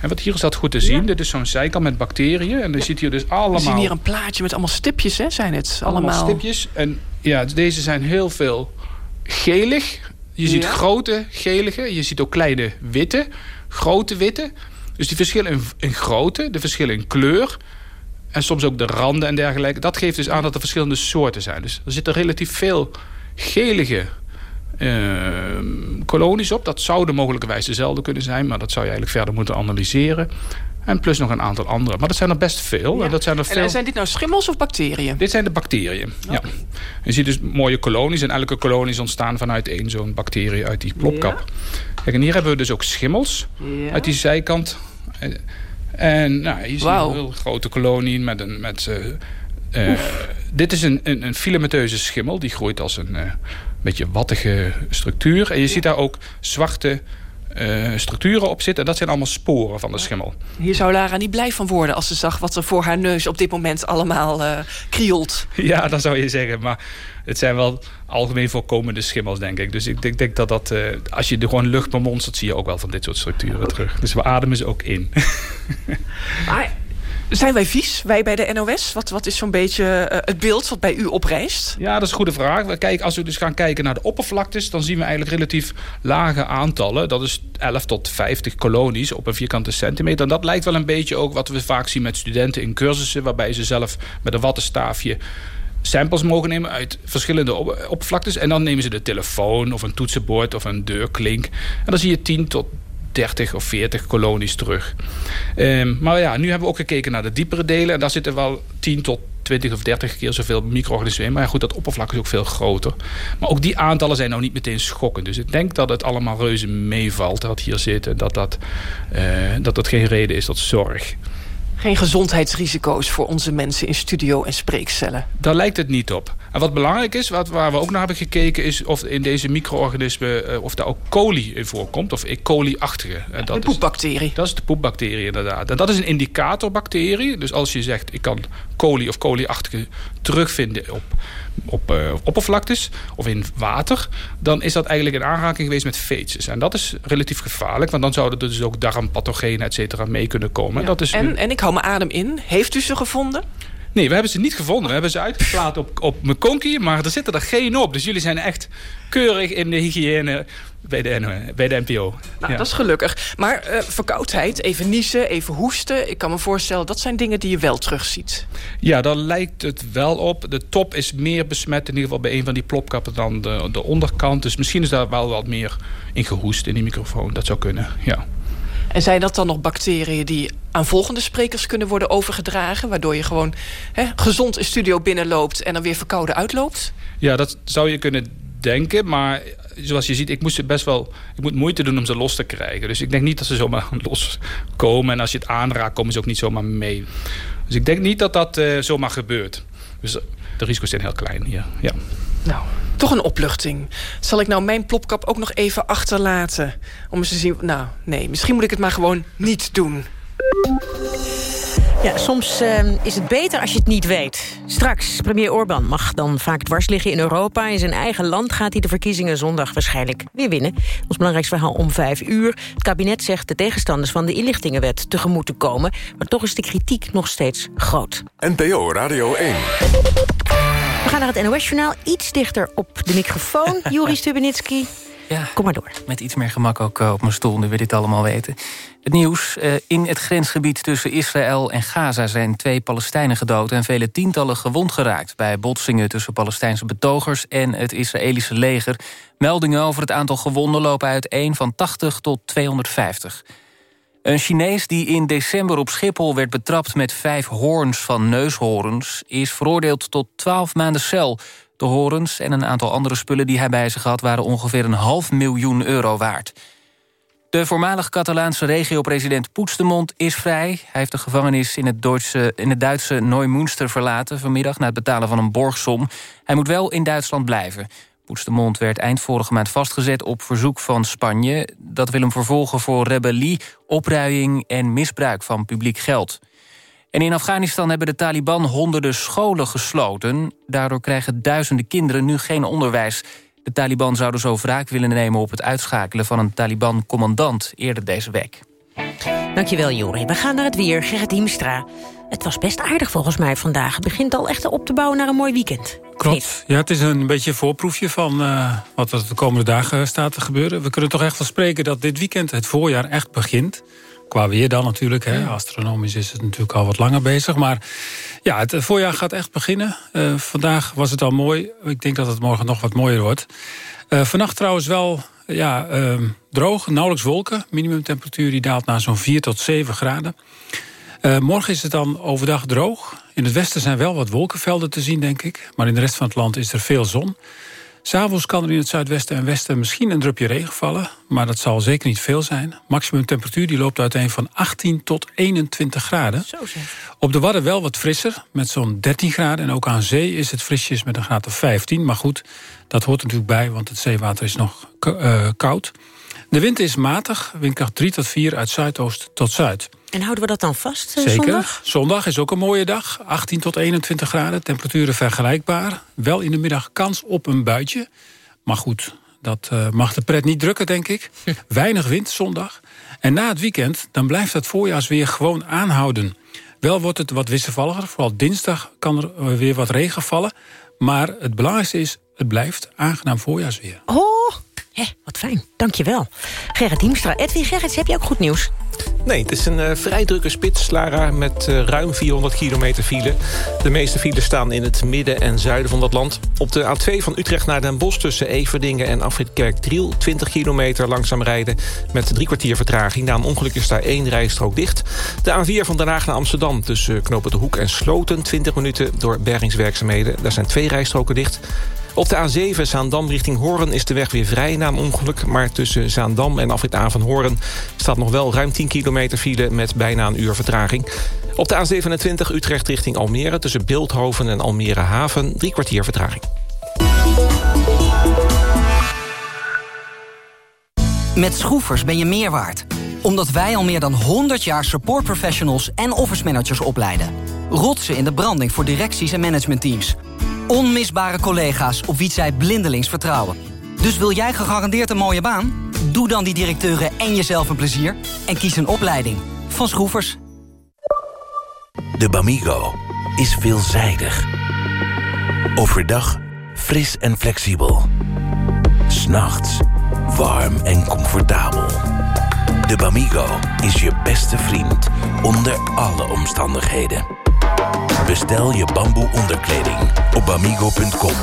En wat hier is dat goed te zien. Dit is zo'n zijkant met bacteriën. En dan ziet hier dus allemaal... We zien hier een plaatje met allemaal stipjes, hè, zijn het? allemaal, Allemaal, stipjes. En ja, deze zijn heel veel gelig. Je ziet Ja. grote gelige. Je ziet ook kleine witte. Grote witte. Dus die verschillen in, in grootte. De verschillen in kleur. En soms ook de randen en dergelijke. Dat geeft dus aan dat er verschillende soorten zijn. Dus er zitten relatief veel gelige ehm, kolonies op. Dat zouden mogelijkerwijs dezelfde kunnen zijn. Maar dat zou je eigenlijk verder moeten analyseren. En plus nog een aantal andere. Maar dat zijn er best veel. En dat zijn er En veel... zijn dit nou schimmels of bacteriën? Dit zijn de bacteriën. Ja. Je ziet dus mooie kolonies. En elke kolonie is ontstaan vanuit één zo'n bacterie uit die plopkap. Kijk, en hier hebben we dus ook schimmels Ja. uit die zijkant. En nou, hier zie je Wauw. een heel grote kolonie met een... Met, eh, dit is een, een, een filamenteuze schimmel. Die groeit als een eh, beetje wattige structuur. En je ziet daar ook zwarte eh, structuren op zitten. En dat zijn allemaal sporen van de schimmel. Hier zou Lara niet blij van worden als ze zag wat er voor haar neus op dit moment allemaal eh krioelt. Ja, dat zou je zeggen. Maar het zijn wel algemeen voorkomende schimmels, denk ik. Dus ik denk, denk dat dat... eh, als je er gewoon lucht bemonstert, zie je ook wel van dit soort structuren terug. Dus we ademen ze ook in. Maar zijn wij vies, wij bij de NOS? Wat, wat is zo'n beetje eh, het beeld wat bij u oprijst? Ja, dat is een goede vraag. We kijken, als we dus gaan kijken naar de oppervlaktes... dan zien we eigenlijk relatief lage aantallen. Dat is 11 tot 50 kolonies op een vierkante centimeter. En dat lijkt wel een beetje ook wat we vaak zien met studenten in cursussen... waarbij ze zelf met een wattenstaafje samples mogen nemen uit verschillende op- oppervlaktes. En dan nemen ze de telefoon of een toetsenbord of een deurklink. En dan zie je 10 tot 30 of 40 kolonies terug. Ehm, maar ja, nu hebben we ook gekeken naar de diepere delen. En daar zitten wel 10 tot 20 of 30 keer zoveel micro-organismen in. Maar ja, goed, dat oppervlak is ook veel groter. Maar ook die aantallen zijn nou niet meteen schokkend. Dus ik denk dat het allemaal reuze meevalt wat hier zit. En dat dat, eh, dat dat geen reden is tot zorg. Geen gezondheidsrisico's voor onze mensen in studio en spreekcellen. Daar lijkt het niet op. En wat belangrijk is, wat, waar we ook naar hebben gekeken... is of in deze micro-organismen eh, of daar ook coli in voorkomt. Of E. coli-achtige. En dat de poepbacterie. Is, dat is de poepbacterie inderdaad. En dat is een indicatorbacterie. Dus als je zegt, ik kan coli of coli-achtige terugvinden op, op eh, oppervlaktes... of in water, dan is dat eigenlijk in aanraking geweest met feces. En dat is relatief gevaarlijk. Want dan zouden er dus ook darmpathogenen, et cetera, mee kunnen komen. Dat is En, en ik hou mijn adem in. Heeft u ze gevonden? Nee, we hebben ze niet gevonden. We hebben ze uitgeplaatst op, op Mekonki, maar er zitten er geen op. Dus jullie zijn echt keurig in de hygiëne bij de, bij de NPO. Nou, Ja. dat is gelukkig. Maar eh, verkoudheid, even niezen, even hoesten. Ik kan me voorstellen, dat zijn dingen die je wel terugziet. Ja, daar lijkt het wel op. De top is meer besmet, in ieder geval bij een van die plopkappen, dan de, de onderkant. Dus misschien is daar wel wat meer in gehoest in die microfoon. Dat zou kunnen, ja. En zijn dat dan nog bacteriën die aan volgende sprekers kunnen worden overgedragen? Waardoor je gewoon hè, gezond een studio binnenloopt en dan weer verkouden uitloopt? Ja, dat zou je kunnen denken, maar zoals je ziet, ik moest best wel, ik moet moeite doen om ze los te krijgen. Dus ik denk niet dat ze zomaar loskomen. En als je het aanraakt, komen ze ook niet zomaar mee. Dus ik denk niet dat dat eh, zomaar gebeurt. Dus de risico's zijn heel klein hier. Ja. Nou, toch een opluchting. Zal ik nou mijn plopkap ook nog even achterlaten? Om eens te zien... Nou, nee, misschien moet ik het maar gewoon niet doen. Ja, soms eh, is het beter als je het niet weet. Straks, premier Orbán mag dan vaak dwars liggen in Europa. In zijn eigen land gaat hij de verkiezingen zondag waarschijnlijk weer winnen. Ons belangrijkste verhaal om vijf uur. Het kabinet zegt de tegenstanders van de inlichtingenwet tegemoet te komen. Maar toch is de kritiek nog steeds groot. NPO Radio 1. Gaan naar het NOS-journaal. Iets dichter op de microfoon. Juri Stubenitski. Ja, Kom maar door. Met iets meer gemak ook eh, op mijn stoel, nu we dit allemaal weten. Het nieuws. eh, in het grensgebied tussen Israël en Gaza zijn twee Palestijnen gedood... en vele tientallen gewond geraakt... bij botsingen tussen Palestijnse betogers en het Israëlische leger. Meldingen over het aantal gewonden lopen uiteen van 80 tot 250. Een Chinees die in december op Schiphol werd betrapt... met vijf hoorns van neushoorns... is veroordeeld tot 12 maanden cel... De horens en een aantal andere spullen die hij bij zich had... waren ongeveer een half miljoen euro waard. De voormalig Catalaanse regio-president Poetsdemont is vrij. Hij heeft de gevangenis in het, Duitse, in het Duitse verlaten... vanmiddag na het betalen van een borgsom. Hij moet wel in Duitsland blijven. Poetsdemont werd eind vorige maand vastgezet op verzoek van Spanje. Dat wil hem vervolgen voor rebellie, opruiing en misbruik van publiek geld. En in Afghanistan hebben de Taliban honderden scholen gesloten. Daardoor krijgen duizenden kinderen nu geen onderwijs. De Taliban zouden zo wraak willen nemen op het uitschakelen... van een Taliban-commandant eerder deze week. Dankjewel, Jori. We gaan naar het weer. Gerrit Hiemstra. Het was best aardig volgens mij vandaag. Het begint al echt op te bouwen naar een mooi weekend. Klopt. Ja, het is een beetje een voorproefje van uh, wat er de komende dagen staat te gebeuren. We kunnen toch echt wel spreken dat dit weekend het voorjaar echt begint. Qua weer dan natuurlijk. Hè. Astronomisch is het natuurlijk al wat langer bezig. Maar ja, het voorjaar gaat echt beginnen. Uh, vandaag was het al mooi. Ik denk dat het morgen nog wat mooier wordt. Uh, vannacht trouwens wel ja, uh, droog, nauwelijks wolken. Minimumtemperatuur die daalt naar zo'n 4 tot 7 graden. Uh, morgen is het dan overdag droog. In het westen zijn wel wat wolkenvelden te zien, denk ik. Maar in de rest van het land is er veel zon. S'avonds kan er in het zuidwesten en westen misschien een drupje regen vallen. Maar dat zal zeker niet veel zijn. Maximum temperatuur die loopt uiteen van 18 tot 21 graden. Zo zeg. Op de Wadden wel wat frisser, met zo'n 13 graden. En ook aan zee is het frisjes met een graad of 15. Maar goed, dat hoort natuurlijk bij, want het zeewater is nog uh, koud. De wind is matig, windkracht 3 tot 4 uit zuidoost tot zuid. En houden we dat dan vast uh, Zeker. zondag? Zondag is ook een mooie dag. 18 tot 21 graden, temperaturen vergelijkbaar. Wel in de middag kans op een buitje. Maar goed, dat uh, mag de pret niet drukken, denk ik. Weinig wind zondag. En na het weekend, dan blijft het voorjaarsweer gewoon aanhouden. Wel wordt het wat wisselvalliger. Vooral dinsdag kan er uh, weer wat regen vallen. Maar het belangrijkste is, het blijft aangenaam voorjaarsweer. Oh, Wat fijn. Dankjewel. Gerrit Diemstra. Edwin Gerrits, heb je ook goed nieuws? Nee, het is een uh, vrij drukke spits, Lara, met uh, ruim 400 kilometer file. De meeste files staan in het midden en zuiden van dat land. Op de A2 van Utrecht naar Den Bosch tussen Everdingen en Afritkerk-Driel... 20 kilometer langzaam rijden met drie kwartier vertraging. Na een ongeluk is daar één rijstrook dicht. De A4 van Den Haag naar Amsterdam tussen Knopen de Hoek en Sloten... 20 minuten door bergingswerkzaamheden. Daar zijn twee rijstroken dicht. Op de A7 Zaandam richting Hoorn is de weg weer vrij na een ongeluk... maar tussen Zaandam en Afrit A van Hoorn staat nog wel ruim 10 kilometer file... met bijna een uur vertraging. Op de A27 Utrecht richting Almere tussen Beeldhoven en Almere Haven... drie kwartier vertraging. Met Schroefers ben je meer waard. Omdat wij al meer dan 100 jaar supportprofessionals en office managers opleiden. Rotsen in de branding voor directies en managementteams... Onmisbare collega's op wie zij blindelings vertrouwen. Dus wil jij gegarandeerd een mooie baan? Doe dan die directeuren en jezelf een plezier en kies een opleiding van Schroefers. De Bamigo is veelzijdig. Overdag fris en flexibel. S'nachts warm en comfortabel. De Bamigo is je beste vriend onder alle omstandigheden. Bestel je bamboe onderkleding op bamigo.com.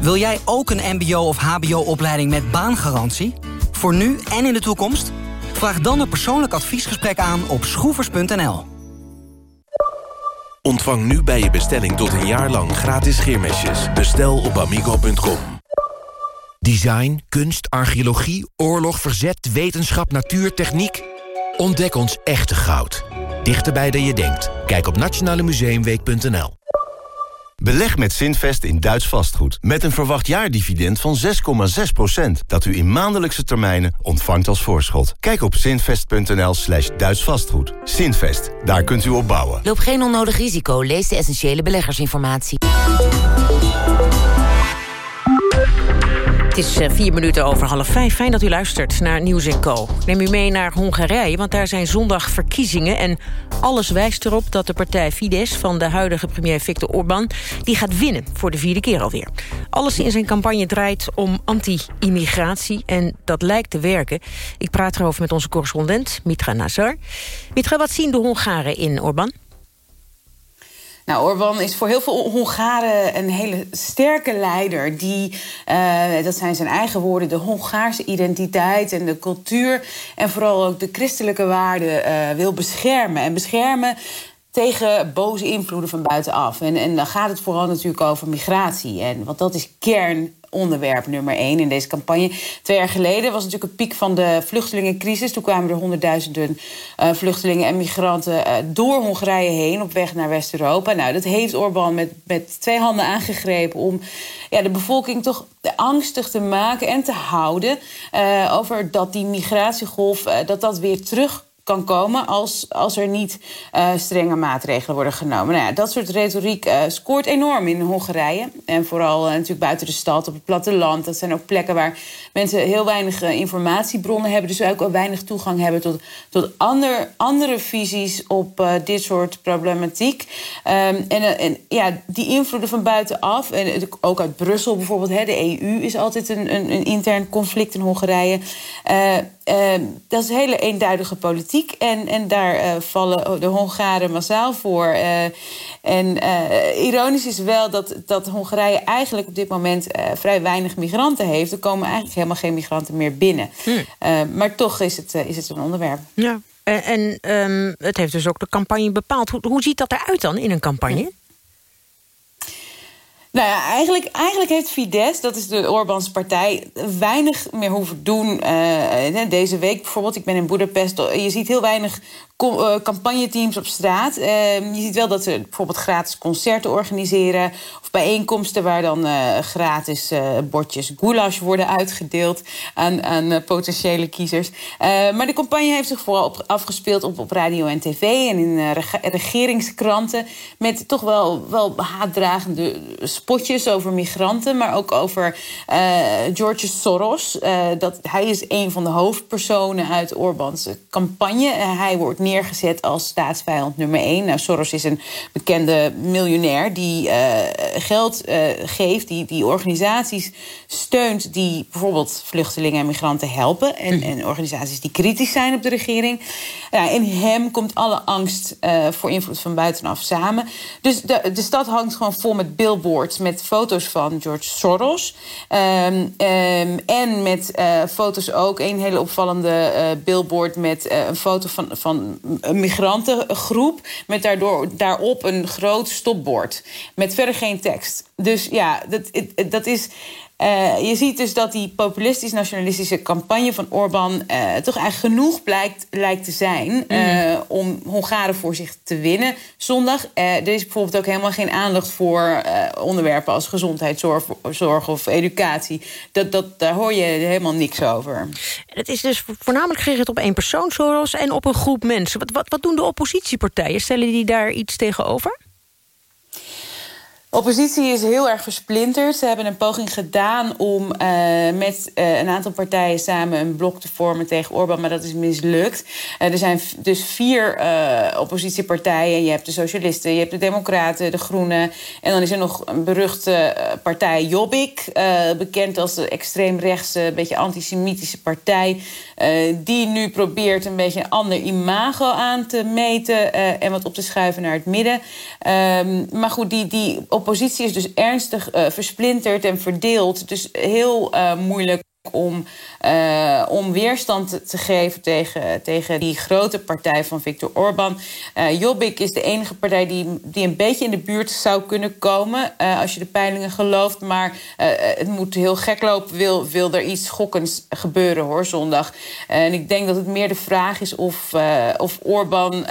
Wil jij ook een mbo- of hbo-opleiding met baangarantie? Voor nu en in de toekomst? Vraag dan een persoonlijk adviesgesprek aan op schroevers.nl. Ontvang nu bij je bestelling tot een jaar lang gratis scheermesjes. Bestel op amigo.com. Design, kunst, archeologie, oorlog, verzet, wetenschap, natuur, techniek. Ontdek ons echte goud. Dichterbij dan je denkt. Kijk op nationalemuseumweek.nl. Beleg met Zinvest in Duits vastgoed. Met een verwacht jaardividend van 6,6%. Dat u in maandelijkse termijnen ontvangt als voorschot. Kijk op zinvest.nl slash Duits vastgoed. Zinvest, daar kunt u op bouwen. Loop geen onnodig risico. Lees de essentiële beleggersinformatie. Het is eh, vier minuten over half vijf. Fijn dat u luistert naar Nieuws Co. Neem u mee naar Hongarije, want daar zijn zondag verkiezingen... en alles wijst erop dat de partij Fidesz van de huidige premier Viktor Orbán... die gaat winnen voor de vierde keer alweer. Alles in zijn campagne draait om anti-immigratie en dat lijkt te werken. Ik praat erover met onze correspondent Mitra Nazar. Mitra, wat zien de Hongaren in Orbán? Nou, Orbán is voor heel veel Hongaren een hele sterke leider. Die, uh, dat zijn zijn eigen woorden, de Hongaarse identiteit en de cultuur. En vooral ook de christelijke waarden uh, wil beschermen. En beschermen tegen boze invloeden van buitenaf. En, en dan gaat het vooral natuurlijk over migratie. En, want dat is kern onderwerp nummer één in deze campagne. Twee jaar geleden was natuurlijk een piek van de vluchtelingencrisis. Toen kwamen er honderdduizenden uh, vluchtelingen en migranten uh, door Hongarije heen op weg naar West-Europa. Nou, dat heeft Orbán met, met twee handen aangegrepen om ja, de bevolking toch angstig te maken en te houden uh, over dat die migratiegolf dat dat weer terug kan komen als, als er niet uh, strenge maatregelen worden genomen. Nou ja, dat soort retoriek uh, scoort enorm in Hongarije. En vooral uh, natuurlijk buiten de stad, op het platteland. Dat zijn ook plekken waar mensen heel weinig informatiebronnen hebben. Dus ook weinig toegang hebben tot, tot ander, andere visies op dit soort problematiek. Um, en, en ja, die invloeden van buitenaf, en ook uit Brussel bijvoorbeeld. Hè, de EU is altijd een, een, een intern conflict in Hongarije. Dat is hele eenduidige politiek. En, en daar uh, vallen de Hongaren massaal voor. Uh, en uh, ironisch is wel dat, dat Hongarije eigenlijk op dit moment vrij weinig migranten heeft. Er komen eigenlijk helemaal geen migranten meer binnen. Hmm. maar toch is het, is het een onderwerp. Ja. En, en um, het heeft dus ook de campagne bepaald. Hoe, hoe ziet dat eruit dan in een campagne? Nou ja, eigenlijk, eigenlijk heeft Fidesz, dat is de Orbáns partij, weinig meer hoeven doen. Uh, deze week bijvoorbeeld, ik ben in Boedapest, je ziet heel weinig uh, campagneteams op straat. Uh, je ziet wel dat ze bijvoorbeeld gratis concerten organiseren... of bijeenkomsten waar dan uh, gratis bordjes goulash worden uitgedeeld... aan, aan potentiële kiezers. maar de campagne heeft zich vooral afgespeeld op, op radio en tv... en in regeringskranten met toch wel, wel haatdragende spotjes over migranten... maar ook over George Soros. dat, hij is een van de hoofdpersonen uit Orbans campagne. hij wordt neergezet als staatsvijand nummer één. Nou, Soros is een bekende miljonair die uh, geld uh, geeft, die, die organisaties steunt die bijvoorbeeld vluchtelingen en migranten helpen. En, mm. en organisaties die kritisch zijn op de regering. Ja, in hem komt alle angst uh, voor invloed van buitenaf samen. Dus de, de stad hangt gewoon vol met billboards met foto's van George Soros. Um, um, en met foto's ook, een hele opvallende billboard met een foto van, van migrantengroep met daardoor, daarop een groot stopbord. Met verder geen tekst. Dus ja, dat, dat is. Uh, je ziet dus dat die populistisch-nationalistische campagne van Orbán uh, toch eigenlijk genoeg blijkt, lijkt te zijn uh, mm. om Hongaren voor zich te winnen. Zondag er is bijvoorbeeld ook helemaal geen aandacht voor onderwerpen als gezondheidszorg zorg of educatie. Dat, dat, daar hoor je helemaal niks over. Het is dus voornamelijk gericht op één persoon, Soros, en op een groep mensen. Wat, wat, wat doen de oppositiepartijen? Stellen die daar iets tegenover? Oppositie is heel erg versplinterd. Ze hebben een poging gedaan om uh, met uh, een aantal partijen samen een blok te vormen tegen Orbán, maar dat is mislukt. Uh, er zijn dus vier oppositiepartijen. Je hebt de Socialisten, je hebt de Democraten, de Groenen. En dan is er nog een beruchte partij, Jobbik, bekend als de extreemrechtse, beetje antisemitische partij. die nu probeert een beetje een ander imago aan te meten en wat op te schuiven naar het midden. Ehm, maar goed, die. die oppositie is dus ernstig uh, versplinterd en verdeeld. Dus heel uh, moeilijk om, uh, om weerstand te geven tegen, tegen die grote partij van Viktor Orbán. Uh, Jobbik is de enige partij die, die een beetje in de buurt zou kunnen komen... Uh, als je de peilingen gelooft. Maar het moet heel gek lopen, wil, er iets schokkends gebeuren hoor, zondag. en ik denk dat het meer de vraag is of, of Orbán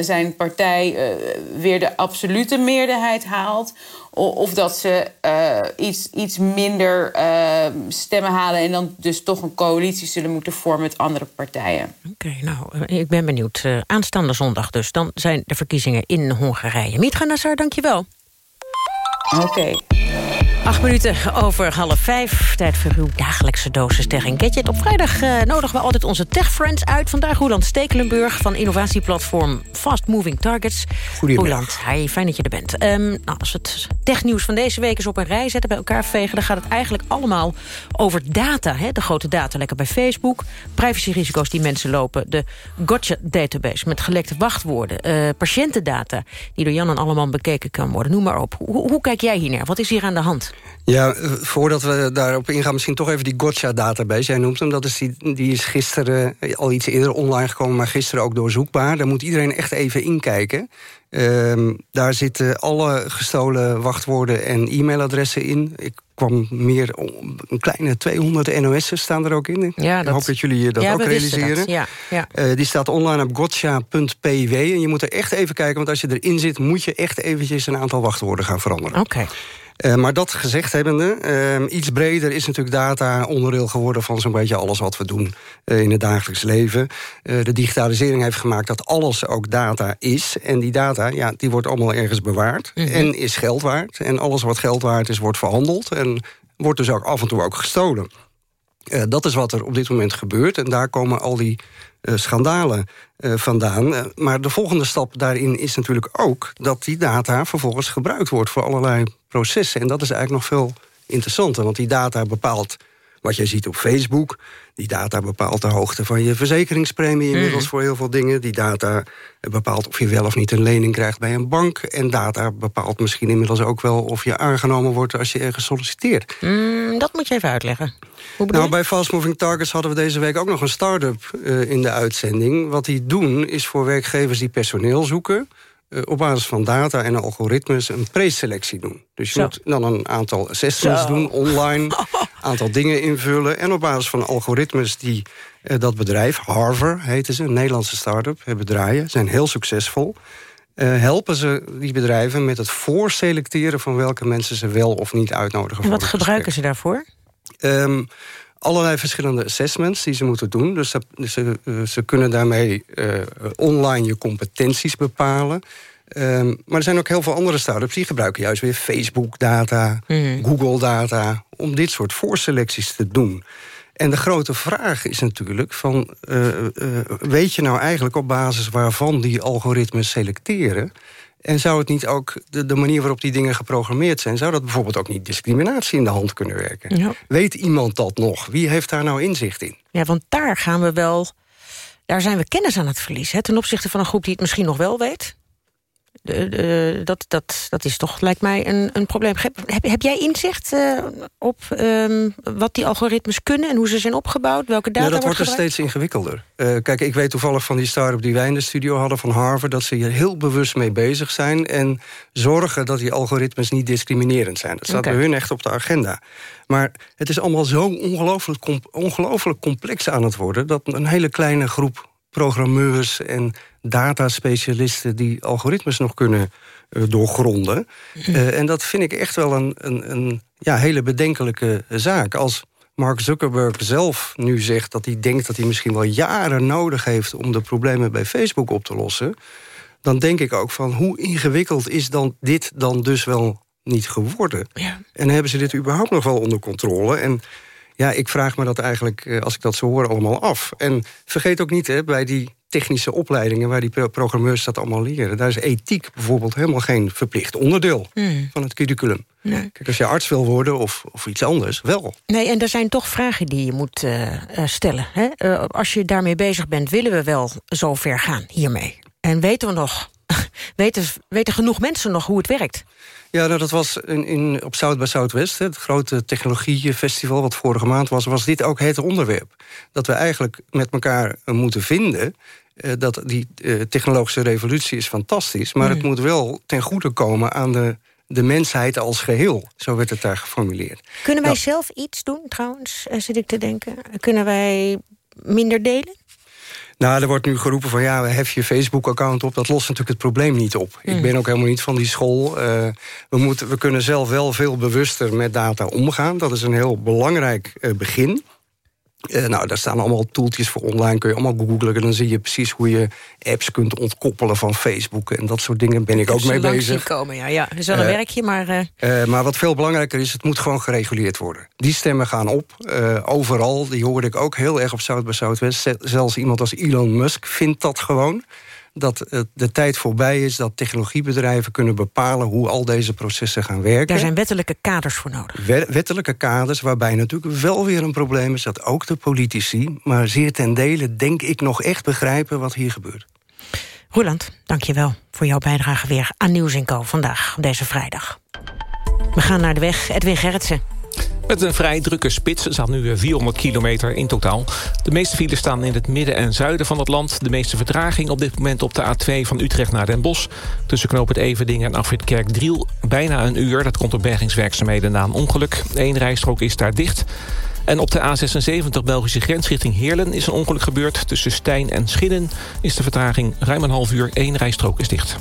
zijn partij weer de absolute meerderheid haalt Of dat ze eh, iets, iets minder eh, stemmen halen... en dan dus toch een coalitie zullen moeten vormen met andere partijen. Oké, nou, eh, ik ben benieuwd. Eh, aanstaande zondag dus. Dan zijn de verkiezingen in Hongarije. Mitra Nassar, dank je wel. Oké. Acht minuten over half vijf. Tijd voor uw dagelijkse dosis Tech en Gadget. Op vrijdag eh, nodigen we altijd onze Tech Friends uit. Vandaag Roland Stekelenburg van innovatieplatform Fast Moving Targets. Roland, hi, fijn dat je er bent. Ehm, nou, als we het technieuws van deze week eens op een rij zetten... bij elkaar vegen, dan gaat het eigenlijk allemaal over data. Hè? De grote data lekker bij Facebook. Privacyrisico's die mensen lopen. De Gotcha-database met gelekte wachtwoorden. eh, patiëntendata die door Jan en Alleman bekeken kan worden. Noem maar op. Hoe, hoe kijk jij hier naar? Wat is hier aan de hand? Ja, voordat we daarop ingaan, misschien toch even die Gotcha-database. Jij noemt hem, dat is die, die is gisteren eh, al iets eerder online gekomen... maar gisteren ook doorzoekbaar. Daar moet iedereen echt even inkijken. Ehm, daar zitten alle gestolen wachtwoorden en e-mailadressen in. Ik kwam meer, een kleine 200 NOS'en staan er ook in. Ja, Ik dat- hoop dat jullie dat Ja, ook realiseren. dat, ja, ja. Eh, die staat online op gotcha.pw. En je moet er echt even kijken, want als je erin zit... moet je echt eventjes een aantal wachtwoorden gaan veranderen. Oké. Eh, maar dat gezegd hebbende, eh, iets breder is natuurlijk data onderdeel geworden van zo'n beetje alles wat we doen eh, in het dagelijks leven. Eh, de digitalisering heeft gemaakt dat alles ook data is. En die data, ja, die wordt allemaal ergens bewaard Mhm. en is geld waard. En alles wat geld waard is, wordt verhandeld en wordt dus ook af en toe ook gestolen. Dat is wat er op dit moment gebeurt. En daar komen al die schandalen eh, vandaan. Eh, maar de volgende stap daarin is natuurlijk ook... dat die data vervolgens gebruikt wordt voor allerlei processen. En dat is eigenlijk nog veel interessanter. Want die data bepaalt wat jij ziet op Facebook. Die data bepaalt de hoogte van je verzekeringspremie... inmiddels Mhm. voor heel veel dingen. Die data eh, bepaalt of je wel of niet een lening krijgt bij een bank. En data bepaalt misschien inmiddels ook wel... of je aangenomen wordt als je ergens solliciteert. Mm, dat moet je even uitleggen. Nou, bij Fast Moving Targets hadden we deze week ook nog een start-up eh, in de uitzending. Wat die doen is voor werkgevers die personeel zoeken... eh, op basis van data en algoritmes een preselectie doen. Dus je Zo. moet dan een aantal assessments Zo. doen, online... aantal dingen invullen. En op basis van algoritmes die eh, dat bedrijf, Harvard heten ze... een Nederlandse start-up, hebben draaien, zijn heel succesvol... helpen ze die bedrijven met het voorselecteren... van welke mensen ze wel of niet uitnodigen En wat gebruiken ze daarvoor? Ehm, allerlei verschillende assessments die ze moeten doen. Dus dat- ze, eh, ze kunnen daarmee eh, online je competenties bepalen. Ehm, maar er zijn ook heel veel andere start-ups... die gebruiken juist weer Facebook-data, Google-data... om dit soort voorselecties te doen. En de grote vraag is natuurlijk van... eh, weet je nou eigenlijk op basis waarvan die algoritmes selecteren... En zou het niet ook de, de manier waarop die dingen geprogrammeerd zijn... zou dat bijvoorbeeld ook niet discriminatie in de hand kunnen werken? Ja. Weet iemand dat nog? Wie heeft daar nou inzicht in? Ja, want daar gaan we wel... Daar zijn we kennis aan het verliezen. Hè, ten opzichte van een groep die het misschien nog wel weet. De, de- dat, dat, dat is toch, lijkt mij, een, een probleem. Heb, heb, jij inzicht eh, op ehm, wat die algoritmes kunnen... en hoe ze zijn opgebouwd? Welke data Ja, dat wordt er steeds ingewikkelder. Eh, kijk, ik weet toevallig van die start-up die wij in de studio hadden van Harvard... dat ze hier heel bewust mee bezig zijn... en zorgen dat die algoritmes niet discriminerend zijn. Dat staat bij hun echt op de agenda. Maar het is allemaal zo ongelooflijk, com- ongelooflijk complex aan het worden... dat een hele kleine groep programmeurs en dataspecialisten... die algoritmes nog kunnen eh, doorgronden. Eh, en dat vind ik echt wel een, een, een ja, hele bedenkelijke zaak. Als Mark Zuckerberg zelf nu zegt dat hij denkt dat hij misschien wel jaren nodig heeft... om de problemen bij Facebook op te lossen... dan denk ik ook van hoe ingewikkeld is dan dit dan dus wel niet geworden? En hebben ze dit überhaupt nog wel onder controle? En ja, ik vraag me dat eigenlijk, eh, als ik dat zo hoor, allemaal af. En vergeet ook niet, hè, bij die technische opleidingen... waar die pro- programmeurs dat allemaal leren... daar is ethiek bijvoorbeeld helemaal geen verplicht onderdeel Hmm. van het curriculum. Nee. Kijk, als je arts wil worden of, of iets anders, wel. Nee, en er zijn toch vragen die je moet eh, eh, stellen. Hè? Eh, als je daarmee bezig bent, willen we wel zo ver gaan hiermee? En weten we nog, weten, weten genoeg mensen nog hoe het werkt? Ja, nou, dat was in, in, op South by Southwest, hè, het grote technologiefestival wat vorige maand was, was dit ook het onderwerp. Dat we eigenlijk met elkaar moeten vinden dat die eh, technologische revolutie is fantastisch, maar het Mm. moet wel ten goede komen aan de, de mensheid als geheel. Zo werd het daar geformuleerd. Kunnen wij Nou, zelf iets doen, trouwens, eh, zit ik te denken? Kunnen wij minder delen? Nou, er wordt nu geroepen van ja, hef je Facebook-account op. Dat lost natuurlijk het probleem niet op. Ik ben ook helemaal niet van die school. Eh, we, moeten, we kunnen zelf wel veel bewuster met data omgaan. Dat is een heel belangrijk eh, begin. Eh, nou, daar staan allemaal toeltjes voor online. Kun je allemaal googlen. En dan zie je precies hoe je apps kunt ontkoppelen van Facebook. En dat soort dingen ben ik ook mee bezig. komen, ja. ja. Is wel een Eh, werkje, maar... eh, maar wat veel belangrijker is, het moet gewoon gereguleerd worden. Die stemmen gaan op, overal. Die hoorde ik ook heel erg op bij Zuidwest. Z- Zelfs iemand als Elon Musk vindt dat gewoon. Dat de tijd voorbij is dat technologiebedrijven kunnen bepalen... hoe al deze processen gaan werken. daar zijn wettelijke kaders voor nodig. We- wettelijke kaders, waarbij natuurlijk wel weer een probleem is... dat ook de politici, maar zeer ten dele... denk ik nog echt begrijpen wat hier gebeurt. Roland, dank je wel voor jouw bijdrage weer aan Nieuws Co. vandaag, op deze vrijdag. We gaan naar de weg. Edwin Gerritsen. Met een vrij drukke spits staat nu eh, 400 kilometer in totaal. De meeste files staan in het midden en zuiden van het land. De meeste vertraging op dit moment op de A2 van Utrecht naar Den Bosch. Tussen knoop het en Afrit Kerkdriel. Bijna een uur, dat komt door bergingswerkzaamheden na een ongeluk. Eén rijstrook is daar dicht. En op de A76 Belgische grens richting Heerlen is een ongeluk gebeurd. Tussen Stijn en Schinnen is de vertraging ruim een half uur. Eén rijstrook is dicht.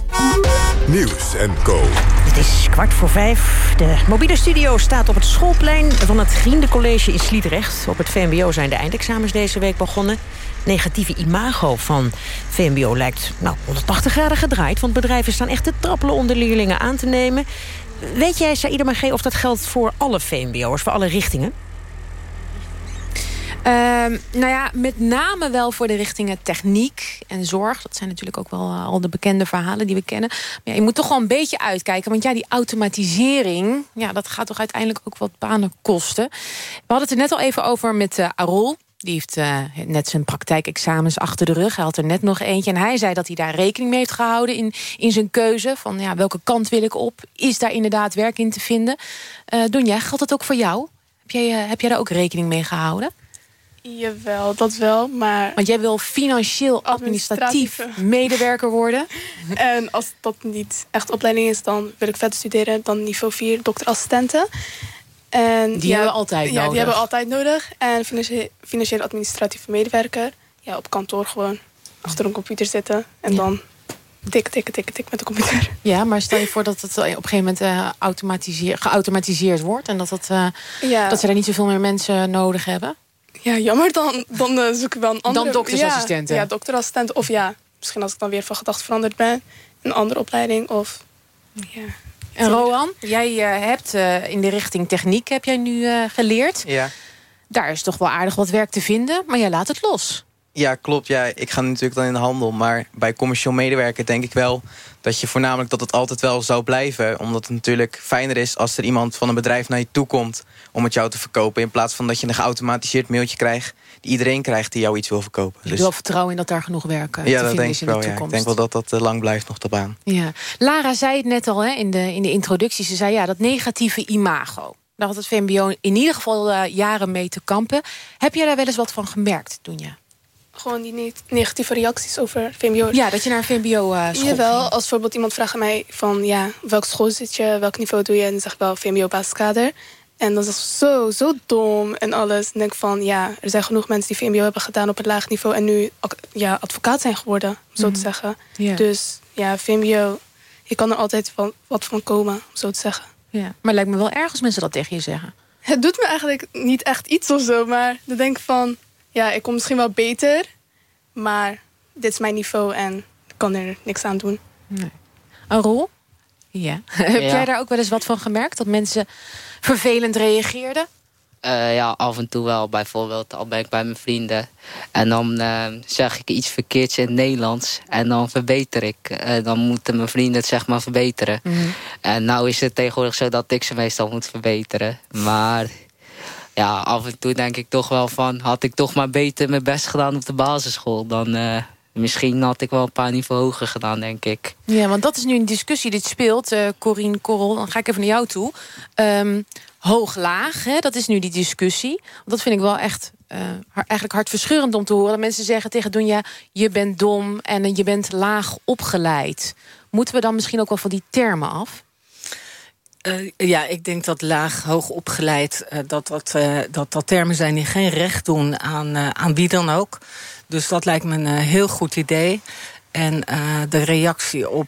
Nieuws en Co. Het is kwart voor vijf. De mobiele studio staat op het schoolplein van het Vriendencollege in Sliedrecht. Op het VMBO zijn de eindexamens deze week begonnen. Negatieve imago van VMBO lijkt nou, 180 graden gedraaid... want bedrijven staan echt te trappelen om de leerlingen aan te nemen. Weet jij, Saïda Magé, of dat geldt voor alle VMBO'ers, voor alle richtingen? Ehm, nou ja, met name wel voor de richtingen techniek en zorg. Dat zijn natuurlijk ook wel eh, al de bekende verhalen die we kennen. Maar je moet toch wel een beetje uitkijken. Want ja, die automatisering, ja, dat gaat toch uiteindelijk ook wat banen kosten. We hadden het er net al even over met eh Arol. Die heeft eh, net zijn praktijkexamens achter de rug. Hij had er net nog eentje. En hij zei dat hij daar rekening mee heeft gehouden in, in zijn keuze. Van ja, welke kant wil ik op? Is daar inderdaad werk in te vinden? Eh Donja, geldt dat ook voor jou? Heb jij, heb jij daar ook rekening mee gehouden? Jawel, dat wel, maar... Want jij wil financieel administratief medewerker worden. En als dat niet echt opleiding is, dan wil ik verder studeren. Dan niveau 4, dokterassistenten. En Die hebben we altijd ja, nodig. die hebben we altijd nodig. En financieel, financieel administratieve medewerker. Ja, op kantoor gewoon achter een computer zitten. En dan tik, tik, tik, tik met de computer. Ja, maar stel je voor dat het op een gegeven moment eh, automatiseer, geautomatiseerd wordt. En dat, het, eh, Ja. dat ze daar niet zoveel meer mensen nodig hebben. Ja, jammer. Dan, dan eh, zoek ik wel een andere... doktersassistenten. Ja, ja dokterassistenten. Of ja, misschien als ik dan weer van gedacht veranderd ben. Een andere opleiding of... Ja. En Roan, jij eh, hebt eh, in de richting techniek heb jij nu eh, geleerd. Ja. Daar is toch wel aardig wat werk te vinden, maar jij laat het los. Ja, klopt. Ja, ik ga natuurlijk dan in de handel. Maar bij commercieel medewerker denk ik wel dat je voornamelijk dat het altijd wel zou blijven. Omdat het natuurlijk fijner is als er iemand van een bedrijf naar je toe komt om het jou te verkopen. In plaats van dat je een geautomatiseerd mailtje krijgt die iedereen krijgt die jou iets wil verkopen. Je hebt wel vertrouwen in dat daar genoeg werk te ja, dat vinden denk is ik in de wel. Ja. Ik denk wel dat dat eh, lang blijft nog de baan. Ja. Lara zei het net al hè, in, de, in de introductie. Ze zei ja, dat negatieve imago. Daar had het VMBO in ieder geval eh, jaren mee te kampen. Heb jij daar wel eens wat van gemerkt, Doenja? Gewoon die ne- negatieve reacties over VMBO. Ja, dat je naar een VMBO-school Jawel, ging. als bijvoorbeeld iemand vraagt aan mij van... ja, welke school zit je, welk niveau doe je? En dan zeg ik wel VMBO-basiskader. En dan is het zo, zo dom en alles. En denk ik van, ja, er zijn genoeg mensen die VMBO hebben gedaan op het laag niveau... en nu ja, advocaat zijn geworden, om zo Mhm. te zeggen. Ja. Dus ja, VMBO, je kan er altijd van, wat van komen, om zo te zeggen. Ja. Maar het lijkt me wel erg als mensen dat tegen je zeggen. Het doet me eigenlijk niet echt iets of zo, maar dan denk ik van... ja, ik kom misschien wel beter, maar dit is mijn niveau en ik kan er niks aan doen. Een rol? Ja. Heb jij daar ook wel eens wat van gemerkt? Dat mensen vervelend reageerden? Eh, ja, af en toe wel. Bijvoorbeeld, al ben ik bij mijn vrienden. En dan eh, zeg ik iets verkeerds in het Nederlands. En dan verbeter ik. Eh, dan moeten mijn vrienden het zeg maar verbeteren. Mhm. En nou is het tegenwoordig zo dat ik ze meestal moet verbeteren. Maar ja, af en toe denk ik toch wel van... had ik toch maar beter mijn best gedaan op de basisschool. Dan eh, misschien had ik wel een paar niveau hoger gedaan, denk ik. Ja, want dat is nu een discussie die speelt. eh Corine Korrel, dan ga ik even naar jou toe. Ehm, Hoog-laag, dat is nu die discussie. Dat vind ik wel echt har- eigenlijk hartverscheurend om te horen. Dat mensen zeggen tegen Donja, je bent dom en je bent laag opgeleid. Moeten we dan misschien ook wel van die termen af? Uh, ja, ik denk dat laag, hoog opgeleid, uh, dat, dat, uh, dat dat termen zijn die geen recht doen aan, aan wie dan ook. Dus dat lijkt me een heel goed idee. En de reactie op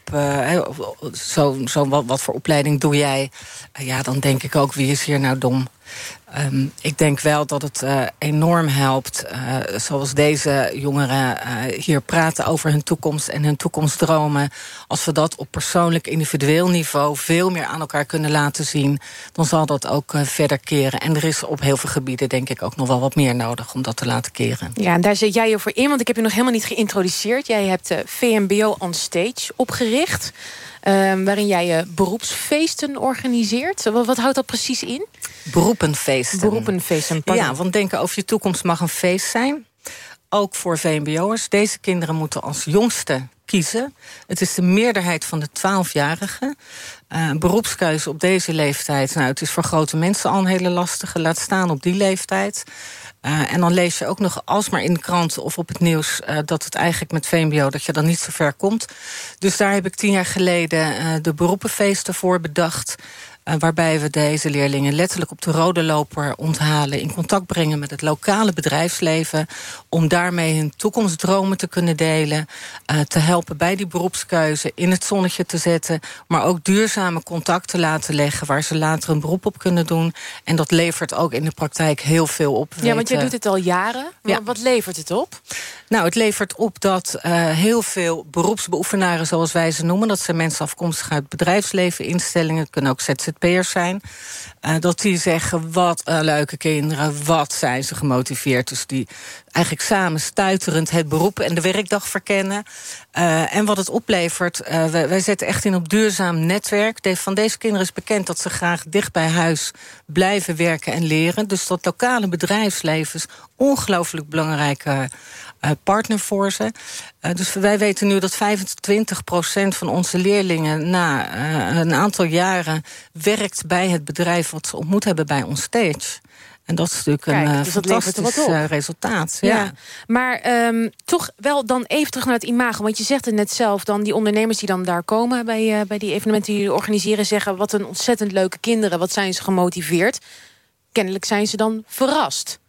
zo, zo wat, wat, voor opleiding doe jij? ja, dan denk ik ook, wie is hier nou dom? Um, ik denk wel dat het uh, enorm helpt, uh, zoals deze jongeren uh, hier praten over hun toekomst en hun toekomstdromen. Als we dat op persoonlijk, individueel niveau veel meer aan elkaar kunnen laten zien, dan zal dat ook verder keren. En er is op heel veel gebieden, denk ik, ook nog wel wat meer nodig om dat te laten keren. Ja, en daar zit jij je voor in, want ik heb je nog helemaal niet geïntroduceerd. Jij hebt VMBO on Stage opgericht. Um, waarin jij je beroepsfeesten organiseert. Wat, wat, houdt dat precies in? Beroepenfeesten. Beroepenfeesten, pardon. Ja, want denken over je toekomst mag een feest zijn. Ook voor VMBO'ers. Deze kinderen moeten als jongste kiezen. Het is de meerderheid van de 12-jarigen. Uh, beroepskeuze op deze leeftijd. Nou, het is voor grote mensen al een hele lastige. Laat staan op die leeftijd. Uh, en dan lees je ook nog alsmaar in de krant of op het nieuws... Uh, dat het eigenlijk met VMBO, dat je dan niet zo ver komt. Dus daar heb ik tien jaar geleden uh, de beroepenfeesten voor bedacht... Uh, waarbij we deze leerlingen letterlijk op de rode loper onthalen... in contact brengen met het lokale bedrijfsleven... om daarmee hun toekomstdromen te kunnen delen... Uh, te helpen bij die beroepskeuze in het zonnetje te zetten... maar ook duurzame contacten laten leggen... waar ze later een beroep op kunnen doen. En dat levert ook in de praktijk heel veel op. Ja, want je doet het al jaren. Ja. Wat levert het op? Nou, het levert op dat uh, heel veel beroepsbeoefenaren, zoals wij ze noemen... dat zijn mensen afkomstig uit bedrijfsleven, instellingen... het kunnen ook ZZP'ers zijn... Uh, dat die zeggen, wat uh, leuke kinderen, wat zijn ze gemotiveerd. Dus die eigenlijk samen stuiterend het beroep en de werkdag verkennen. Uh, en wat het oplevert, wij, zetten echt in op duurzaam netwerk. De, van deze kinderen is bekend dat ze graag dicht bij huis blijven werken en leren. Dus dat lokale bedrijfsleven ongelooflijk belangrijke partner voor ze. Uh, dus wij weten nu dat 25% van onze leerlingen na uh, een aantal jaren werkt bij het bedrijf wat ze ontmoet hebben bij ons stage. En dat is natuurlijk Kijk, een dus fantastisch resultaat. Ja. ja. Maar um, toch wel dan even terug naar het imago. Want je zegt het net zelf, dan die ondernemers die dan daar komen... bij, uh, bij die evenementen die jullie organiseren... zeggen wat een ontzettend leuke kinderen, wat zijn ze gemotiveerd. Kennelijk zijn ze dan verrast.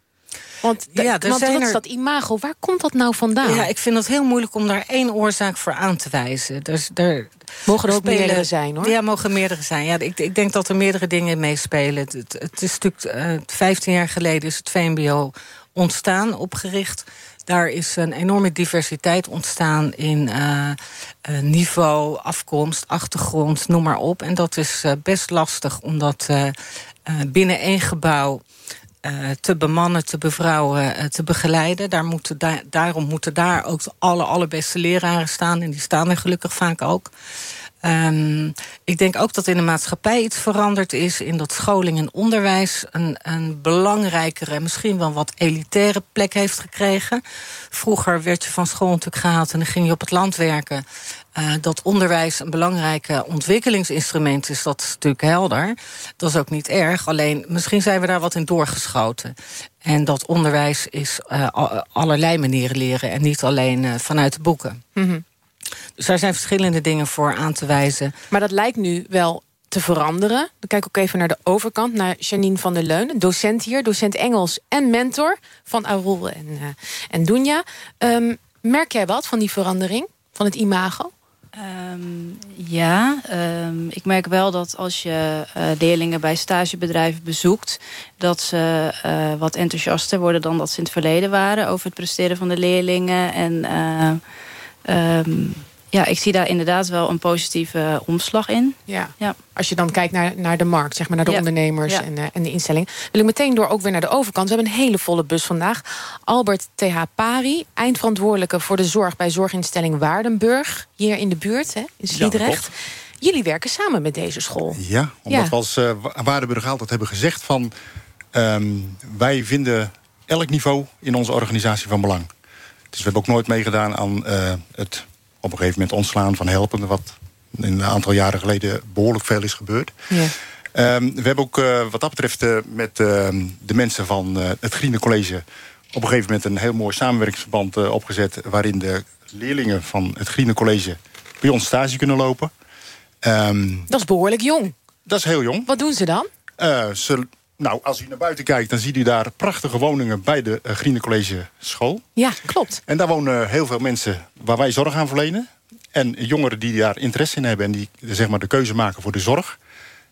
Want, ja, want er... is dat imago, waar komt dat nou vandaan? Ja, ik vind het heel moeilijk om daar één oorzaak voor aan te wijzen. Dus er, mogen er ook spelen... meerdere zijn, hoor? Ja, mogen meerdere zijn. Ja, ik, ik denk dat er meerdere dingen meespelen. Het, het, het, is natuurlijk, uh, 15 jaar geleden is het VMBO ontstaan, opgericht. Daar is een enorme diversiteit ontstaan in uh, uh, niveau, afkomst, achtergrond, noem maar op. En dat is uh, best lastig, omdat binnen één gebouw te bemannen, te bevrouwen, uh, te begeleiden. Daar moeten da daarom moeten daar ook de alle, allerbeste leraren staan. En die staan er gelukkig vaak ook. Um, ik denk ook dat in de maatschappij iets veranderd is... in dat scholing en onderwijs een, een belangrijkere... misschien wel wat elitaire plek heeft gekregen. Vroeger werd je van school natuurlijk gehaald... en dan ging je op het land werken. Uh, dat onderwijs een belangrijke ontwikkelingsinstrument is, dat is natuurlijk helder. Dat is ook niet erg, alleen misschien zijn we daar wat in doorgeschoten. En dat onderwijs is uh, allerlei manieren leren en niet alleen uh, vanuit de boeken. Mm -hmm. Dus daar zijn verschillende dingen voor aan te wijzen. Maar dat lijkt nu wel te veranderen. Dan kijk ik ook even naar de overkant, naar Janine van der Leun. Docent hier, docent Engels en mentor van Arul en, uh, en Dunja. Um, merk jij wat van die verandering, van het imago? Um, ja, um, ik merk wel dat als je uh, leerlingen bij stagebedrijven bezoekt... dat ze uh, wat enthousiaster worden dan dat ze in het verleden waren... over het presteren van de leerlingen. En uh, um, ja, ik zie daar inderdaad wel een positieve omslag in. Ja. ja. Als je dan kijkt naar, naar de markt, zeg maar, naar de ondernemers En, uh, en de instelling. Wil ik meteen door ook weer naar de overkant. We hebben een hele volle bus vandaag. Albert T.H. Pari, eindverantwoordelijke voor de zorg bij zorginstelling Waardenburg. Hier in de buurt, hè, in Sliedrecht. Jullie werken samen met deze school. Ja, omdat we als uh, Waardenburg altijd hebben gezegd van... Um, wij vinden elk niveau in onze organisatie van belang. Dus we hebben ook nooit meegedaan aan uh, het op een gegeven moment ontslaan van helpende... wat een aantal jaren geleden behoorlijk veel is gebeurd. Ja. Um, we hebben ook uh, wat dat betreft uh, met uh, de mensen van het Groene College... op een gegeven moment een heel mooi samenwerkingsverband opgezet... waarin de leerlingen van het Groene College bij ons stage kunnen lopen. Um, dat is behoorlijk jong. Dat is heel jong. Wat doen ze dan? Eh, ze, nou, als u naar buiten kijkt, dan ziet u daar prachtige woningen bij de uh, Griene College School. Ja, klopt. En daar wonen heel veel mensen waar wij zorg aan verlenen. En jongeren die daar interesse in hebben en die zeg maar, de keuze maken voor de zorg...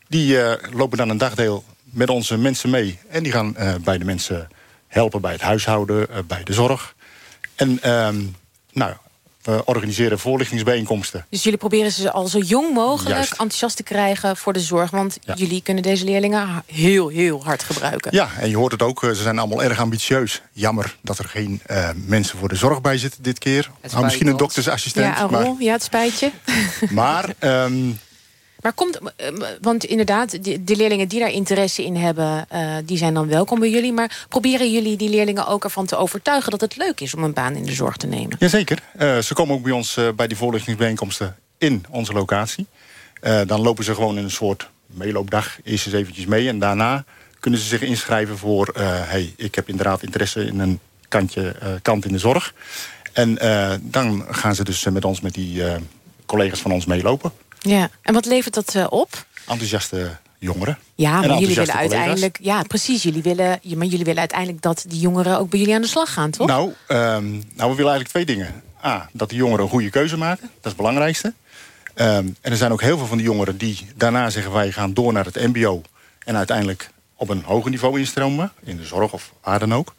die uh, lopen dan een dagdeel met onze mensen mee. En die gaan uh, bij de mensen helpen bij het huishouden, bij de zorg. En um, nou, we organiseren voorlichtingsbijeenkomsten. Dus jullie proberen ze al zo jong mogelijk Juist. enthousiast te krijgen voor de zorg. Want ja. jullie kunnen deze leerlingen heel, heel hard gebruiken. Ja, en je hoort het ook, ze zijn allemaal erg ambitieus. Jammer dat er geen uh, mensen voor de zorg bij zitten dit keer. Nou, misschien een doktersassistent. Ja, Arol, maar... ja, het spijtje. Maar... Um, maar komt, want inderdaad, de, leerlingen die daar interesse in hebben... Uh, die zijn dan welkom bij jullie. Maar proberen jullie die leerlingen ook ervan te overtuigen... dat het leuk is om een baan in de zorg te nemen? Jazeker. Uh, ze komen ook bij ons bij die voorlichtingsbijeenkomsten in onze locatie. dan lopen ze gewoon in een soort meeloopdag. Eerst eens eventjes mee en daarna kunnen ze zich inschrijven voor... hey, ik heb inderdaad interesse in een kantje, kant in de zorg. En dan gaan ze dus met ons, met die collega's van ons meelopen. Ja, en wat levert dat uh, op? Enthousiaste jongeren. Ja, maar jullie willen uiteindelijk... Ja, precies. Jullie willen, maar jullie willen uiteindelijk dat die jongeren ook bij jullie aan de slag gaan, toch? Nou, um, nou we willen eigenlijk twee dingen. A, dat die jongeren een goede keuze maken. Dat is het belangrijkste. Um, en er zijn ook heel veel van die jongeren die daarna zeggen... wij gaan door naar het mbo en uiteindelijk op een hoger niveau instromen. In de zorg of waar dan ook.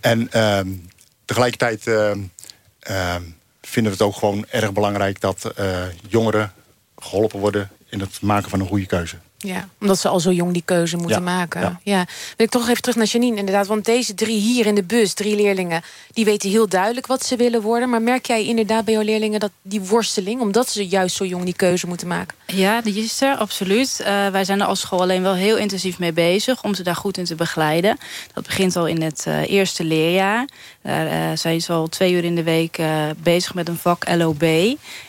En um, tegelijkertijd vinden we het ook gewoon erg belangrijk... dat uh, jongeren geholpen worden in het maken van een goede keuze. Ja, omdat ze al zo jong die keuze moeten ja, maken. Ja. ja. Wil ik toch even terug naar Janine, inderdaad. Want deze drie hier in de bus, drie leerlingen... die weten heel duidelijk wat ze willen worden. Maar merk jij inderdaad bij jouw leerlingen dat die worsteling... omdat ze juist zo jong die keuze moeten maken? Ja, die is er, absoluut. Uh, wij zijn er als school alleen wel heel intensief mee bezig... om ze daar goed in te begeleiden. Dat begint al in het uh, eerste leerjaar. Daar uh, zijn ze al twee uur in de week bezig met een vak LOB.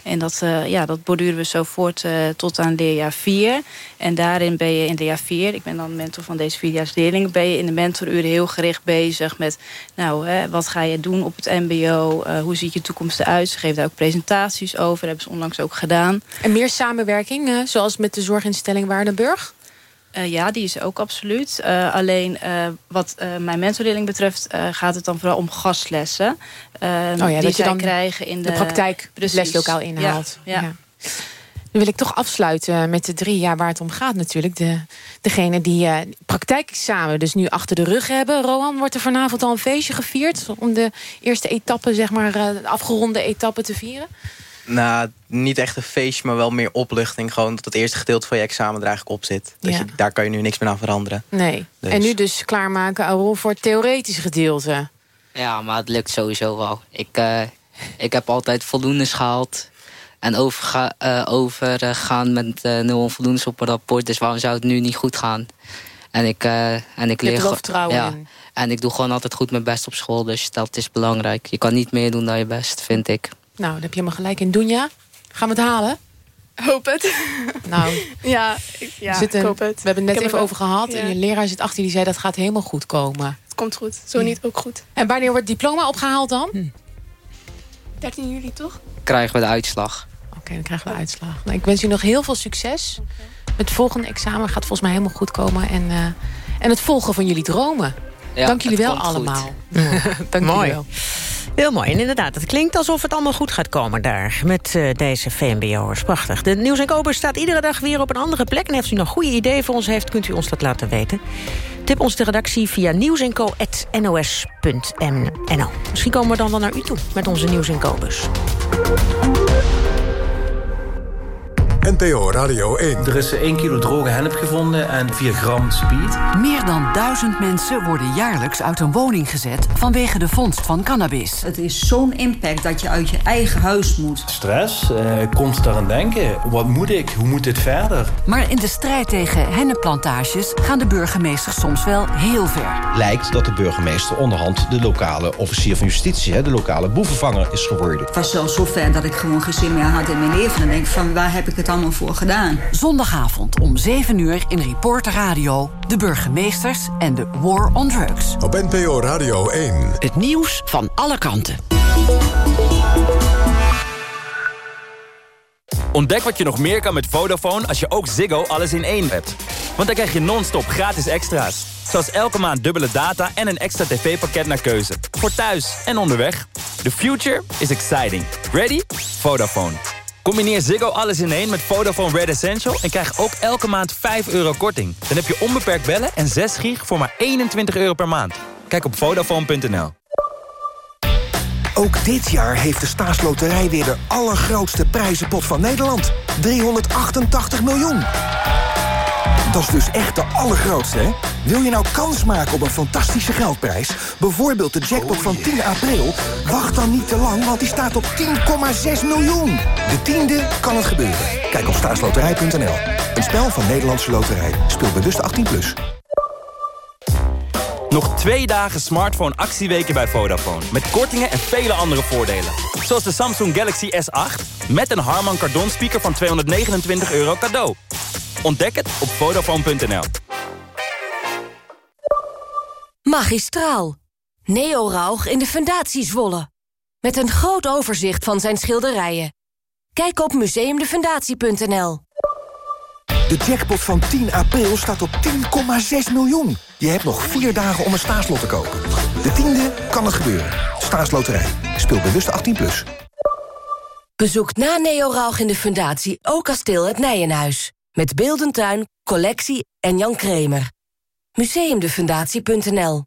En dat, ja, dat borduren we zo voort tot aan leerjaar 4. En daarin ben je in leerjaar 4, ik ben dan mentor van deze vierjaarsleerlingen... ben je in de mentoruren heel gericht bezig met... nou, hè, wat ga je doen op het mbo, hoe ziet je toekomst eruit? Ze geven daar ook presentaties over, dat hebben ze onlangs ook gedaan. En meer samenwerking, zoals met de zorginstelling Waardenburg? Uh, ja, die is ook absoluut. Uh, alleen uh, wat mijn mentorleerling betreft gaat het dan vooral om gastlessen. oh ja, die dat zij je dan krijgen in de, de praktijk Precies. leslokaal inhaalt. Ja, ja. ja. Dan wil ik toch afsluiten met de drie jaar waar het om gaat natuurlijk. De, degene die praktijkexamen dus nu achter de rug hebben. Rohan, wordt er vanavond al een feestje gevierd... om de eerste etappe, zeg maar, de afgeronde etappe te vieren? Nou, niet echt een feestje, maar wel meer opluchting. Gewoon dat het eerste gedeelte van je examen er eigenlijk op zit. Dus Ja. je, daar kan je nu niks meer aan veranderen. Nee. Dus. En nu dus klaarmaken, Aurel, voor het theoretische gedeelte. Ja, maar het lukt sowieso wel. Ik, uh, ik heb altijd voldoendes gehaald. En overga, uh, overgaan met uh, nul onvoldoendes op een rapport. Dus waarom zou het nu niet goed gaan? En ik, uh, en ik leer er vertrouwen ja, in. En ik doe gewoon altijd goed mijn best op school. Dus dat is belangrijk. Je kan niet meer doen dan je best, vind ik. Nou, dan heb je me gelijk in. Dunja, gaan we het halen? Hoop het. Nou, ja, ik, ja, we zitten, ik hoop het. We hebben het net even er- over gehad. ja. En je leraar zit achter die zei dat gaat helemaal goed komen. Het komt goed. Zo niet ook goed. En wanneer wordt het diploma opgehaald dan? Oké, 13 juli toch? Krijgen we de uitslag. dan krijgen we uitslag. Nou, ik wens u nog heel veel succes. Het volgende examen gaat volgens mij helemaal goed komen. En, uh, en het volgen van jullie dromen. Ja, Dank jullie wel allemaal. Dank Mooi. jullie wel. Heel mooi. En inderdaad, het klinkt alsof het allemaal goed gaat komen daar... met uh, deze VMBO'ers. Prachtig. De Nieuws en Koper staat iedere dag weer op een andere plek... en heeft u nog goede ideeën voor ons heeft, kunt u ons dat laten weten. Tip ons de redactie via nieuwsenco.nos.nl. Misschien komen we dan wel naar u toe met onze Nieuws en Kobus. NPO Radio 1. Er is 1 kilo droge hennep gevonden en 4 gram speed. Meer dan duizend mensen worden jaarlijks uit een woning gezet vanwege de vondst van cannabis. Het is zo'n impact dat je uit je eigen huis moet. Stress, eh, constant aan denken. Wat moet ik? Hoe moet dit verder? Maar in de strijd tegen hennepplantages gaan de burgemeesters soms wel heel ver. Lijkt dat de burgemeester onderhand de lokale officier van justitie, hè, de lokale boevenvanger is geworden. Het was zelfs zo ver dat ik gewoon geen zin meer had in mijn leven. En denk van waar heb ik het allemaal voor gedaan? Zondagavond om 7 uur in Reporter Radio. De burgemeesters en de War on Drugs. Op NPO Radio 1. Het nieuws van alle kanten. Ontdek wat je nog meer kan met Vodafone als je ook Ziggo alles in één hebt. Want dan krijg je non-stop gratis extra's. Zoals elke maand dubbele data en een extra tv-pakket naar keuze. Voor thuis en onderweg. The future is exciting. Ready? Vodafone. Combineer Ziggo alles in één met Vodafone Red Essential... en krijg ook elke maand 5 euro korting. Dan heb je onbeperkt bellen en 6 gig voor maar 21 euro per maand. Kijk op Vodafone.nl. Ook dit jaar heeft de staatsloterij weer de allergrootste prijzenpot van Nederland. 388 miljoen. Dat is dus echt de allergrootste, hè? Wil je nou kans maken op een fantastische geldprijs? Bijvoorbeeld de jackpot van 10 april? Wacht dan niet te lang, want die staat op 10,6 miljoen. De tiende kan het gebeuren. Kijk op staatsloterij.nl. Een spel van Nederlandse Loterij. Speel bewust 18+. Plus. Nog twee dagen smartphone actieweken bij Vodafone. Met kortingen en vele andere voordelen. Zoals de Samsung Galaxy S8 met een Harman Kardon speaker van 229 euro cadeau. Ontdek het op Vodafone.nl. Magistraal. Neo Rauch in de Fundatie Zwolle. Met een groot overzicht van zijn schilderijen. Kijk op museumdefundatie.nl. De jackpot van 10 april staat op 10,6 miljoen. Je hebt nog vier dagen om een staatslot te kopen. De tiende kan het gebeuren. Staatsloterij. Speel bewust 18+. Plus. Bezoek na Neo Rauch in de Fundatie ook kasteel het Nijenhuis. Met Beeldentuin, collectie en Jan Kremer. Museumdefundatie.nl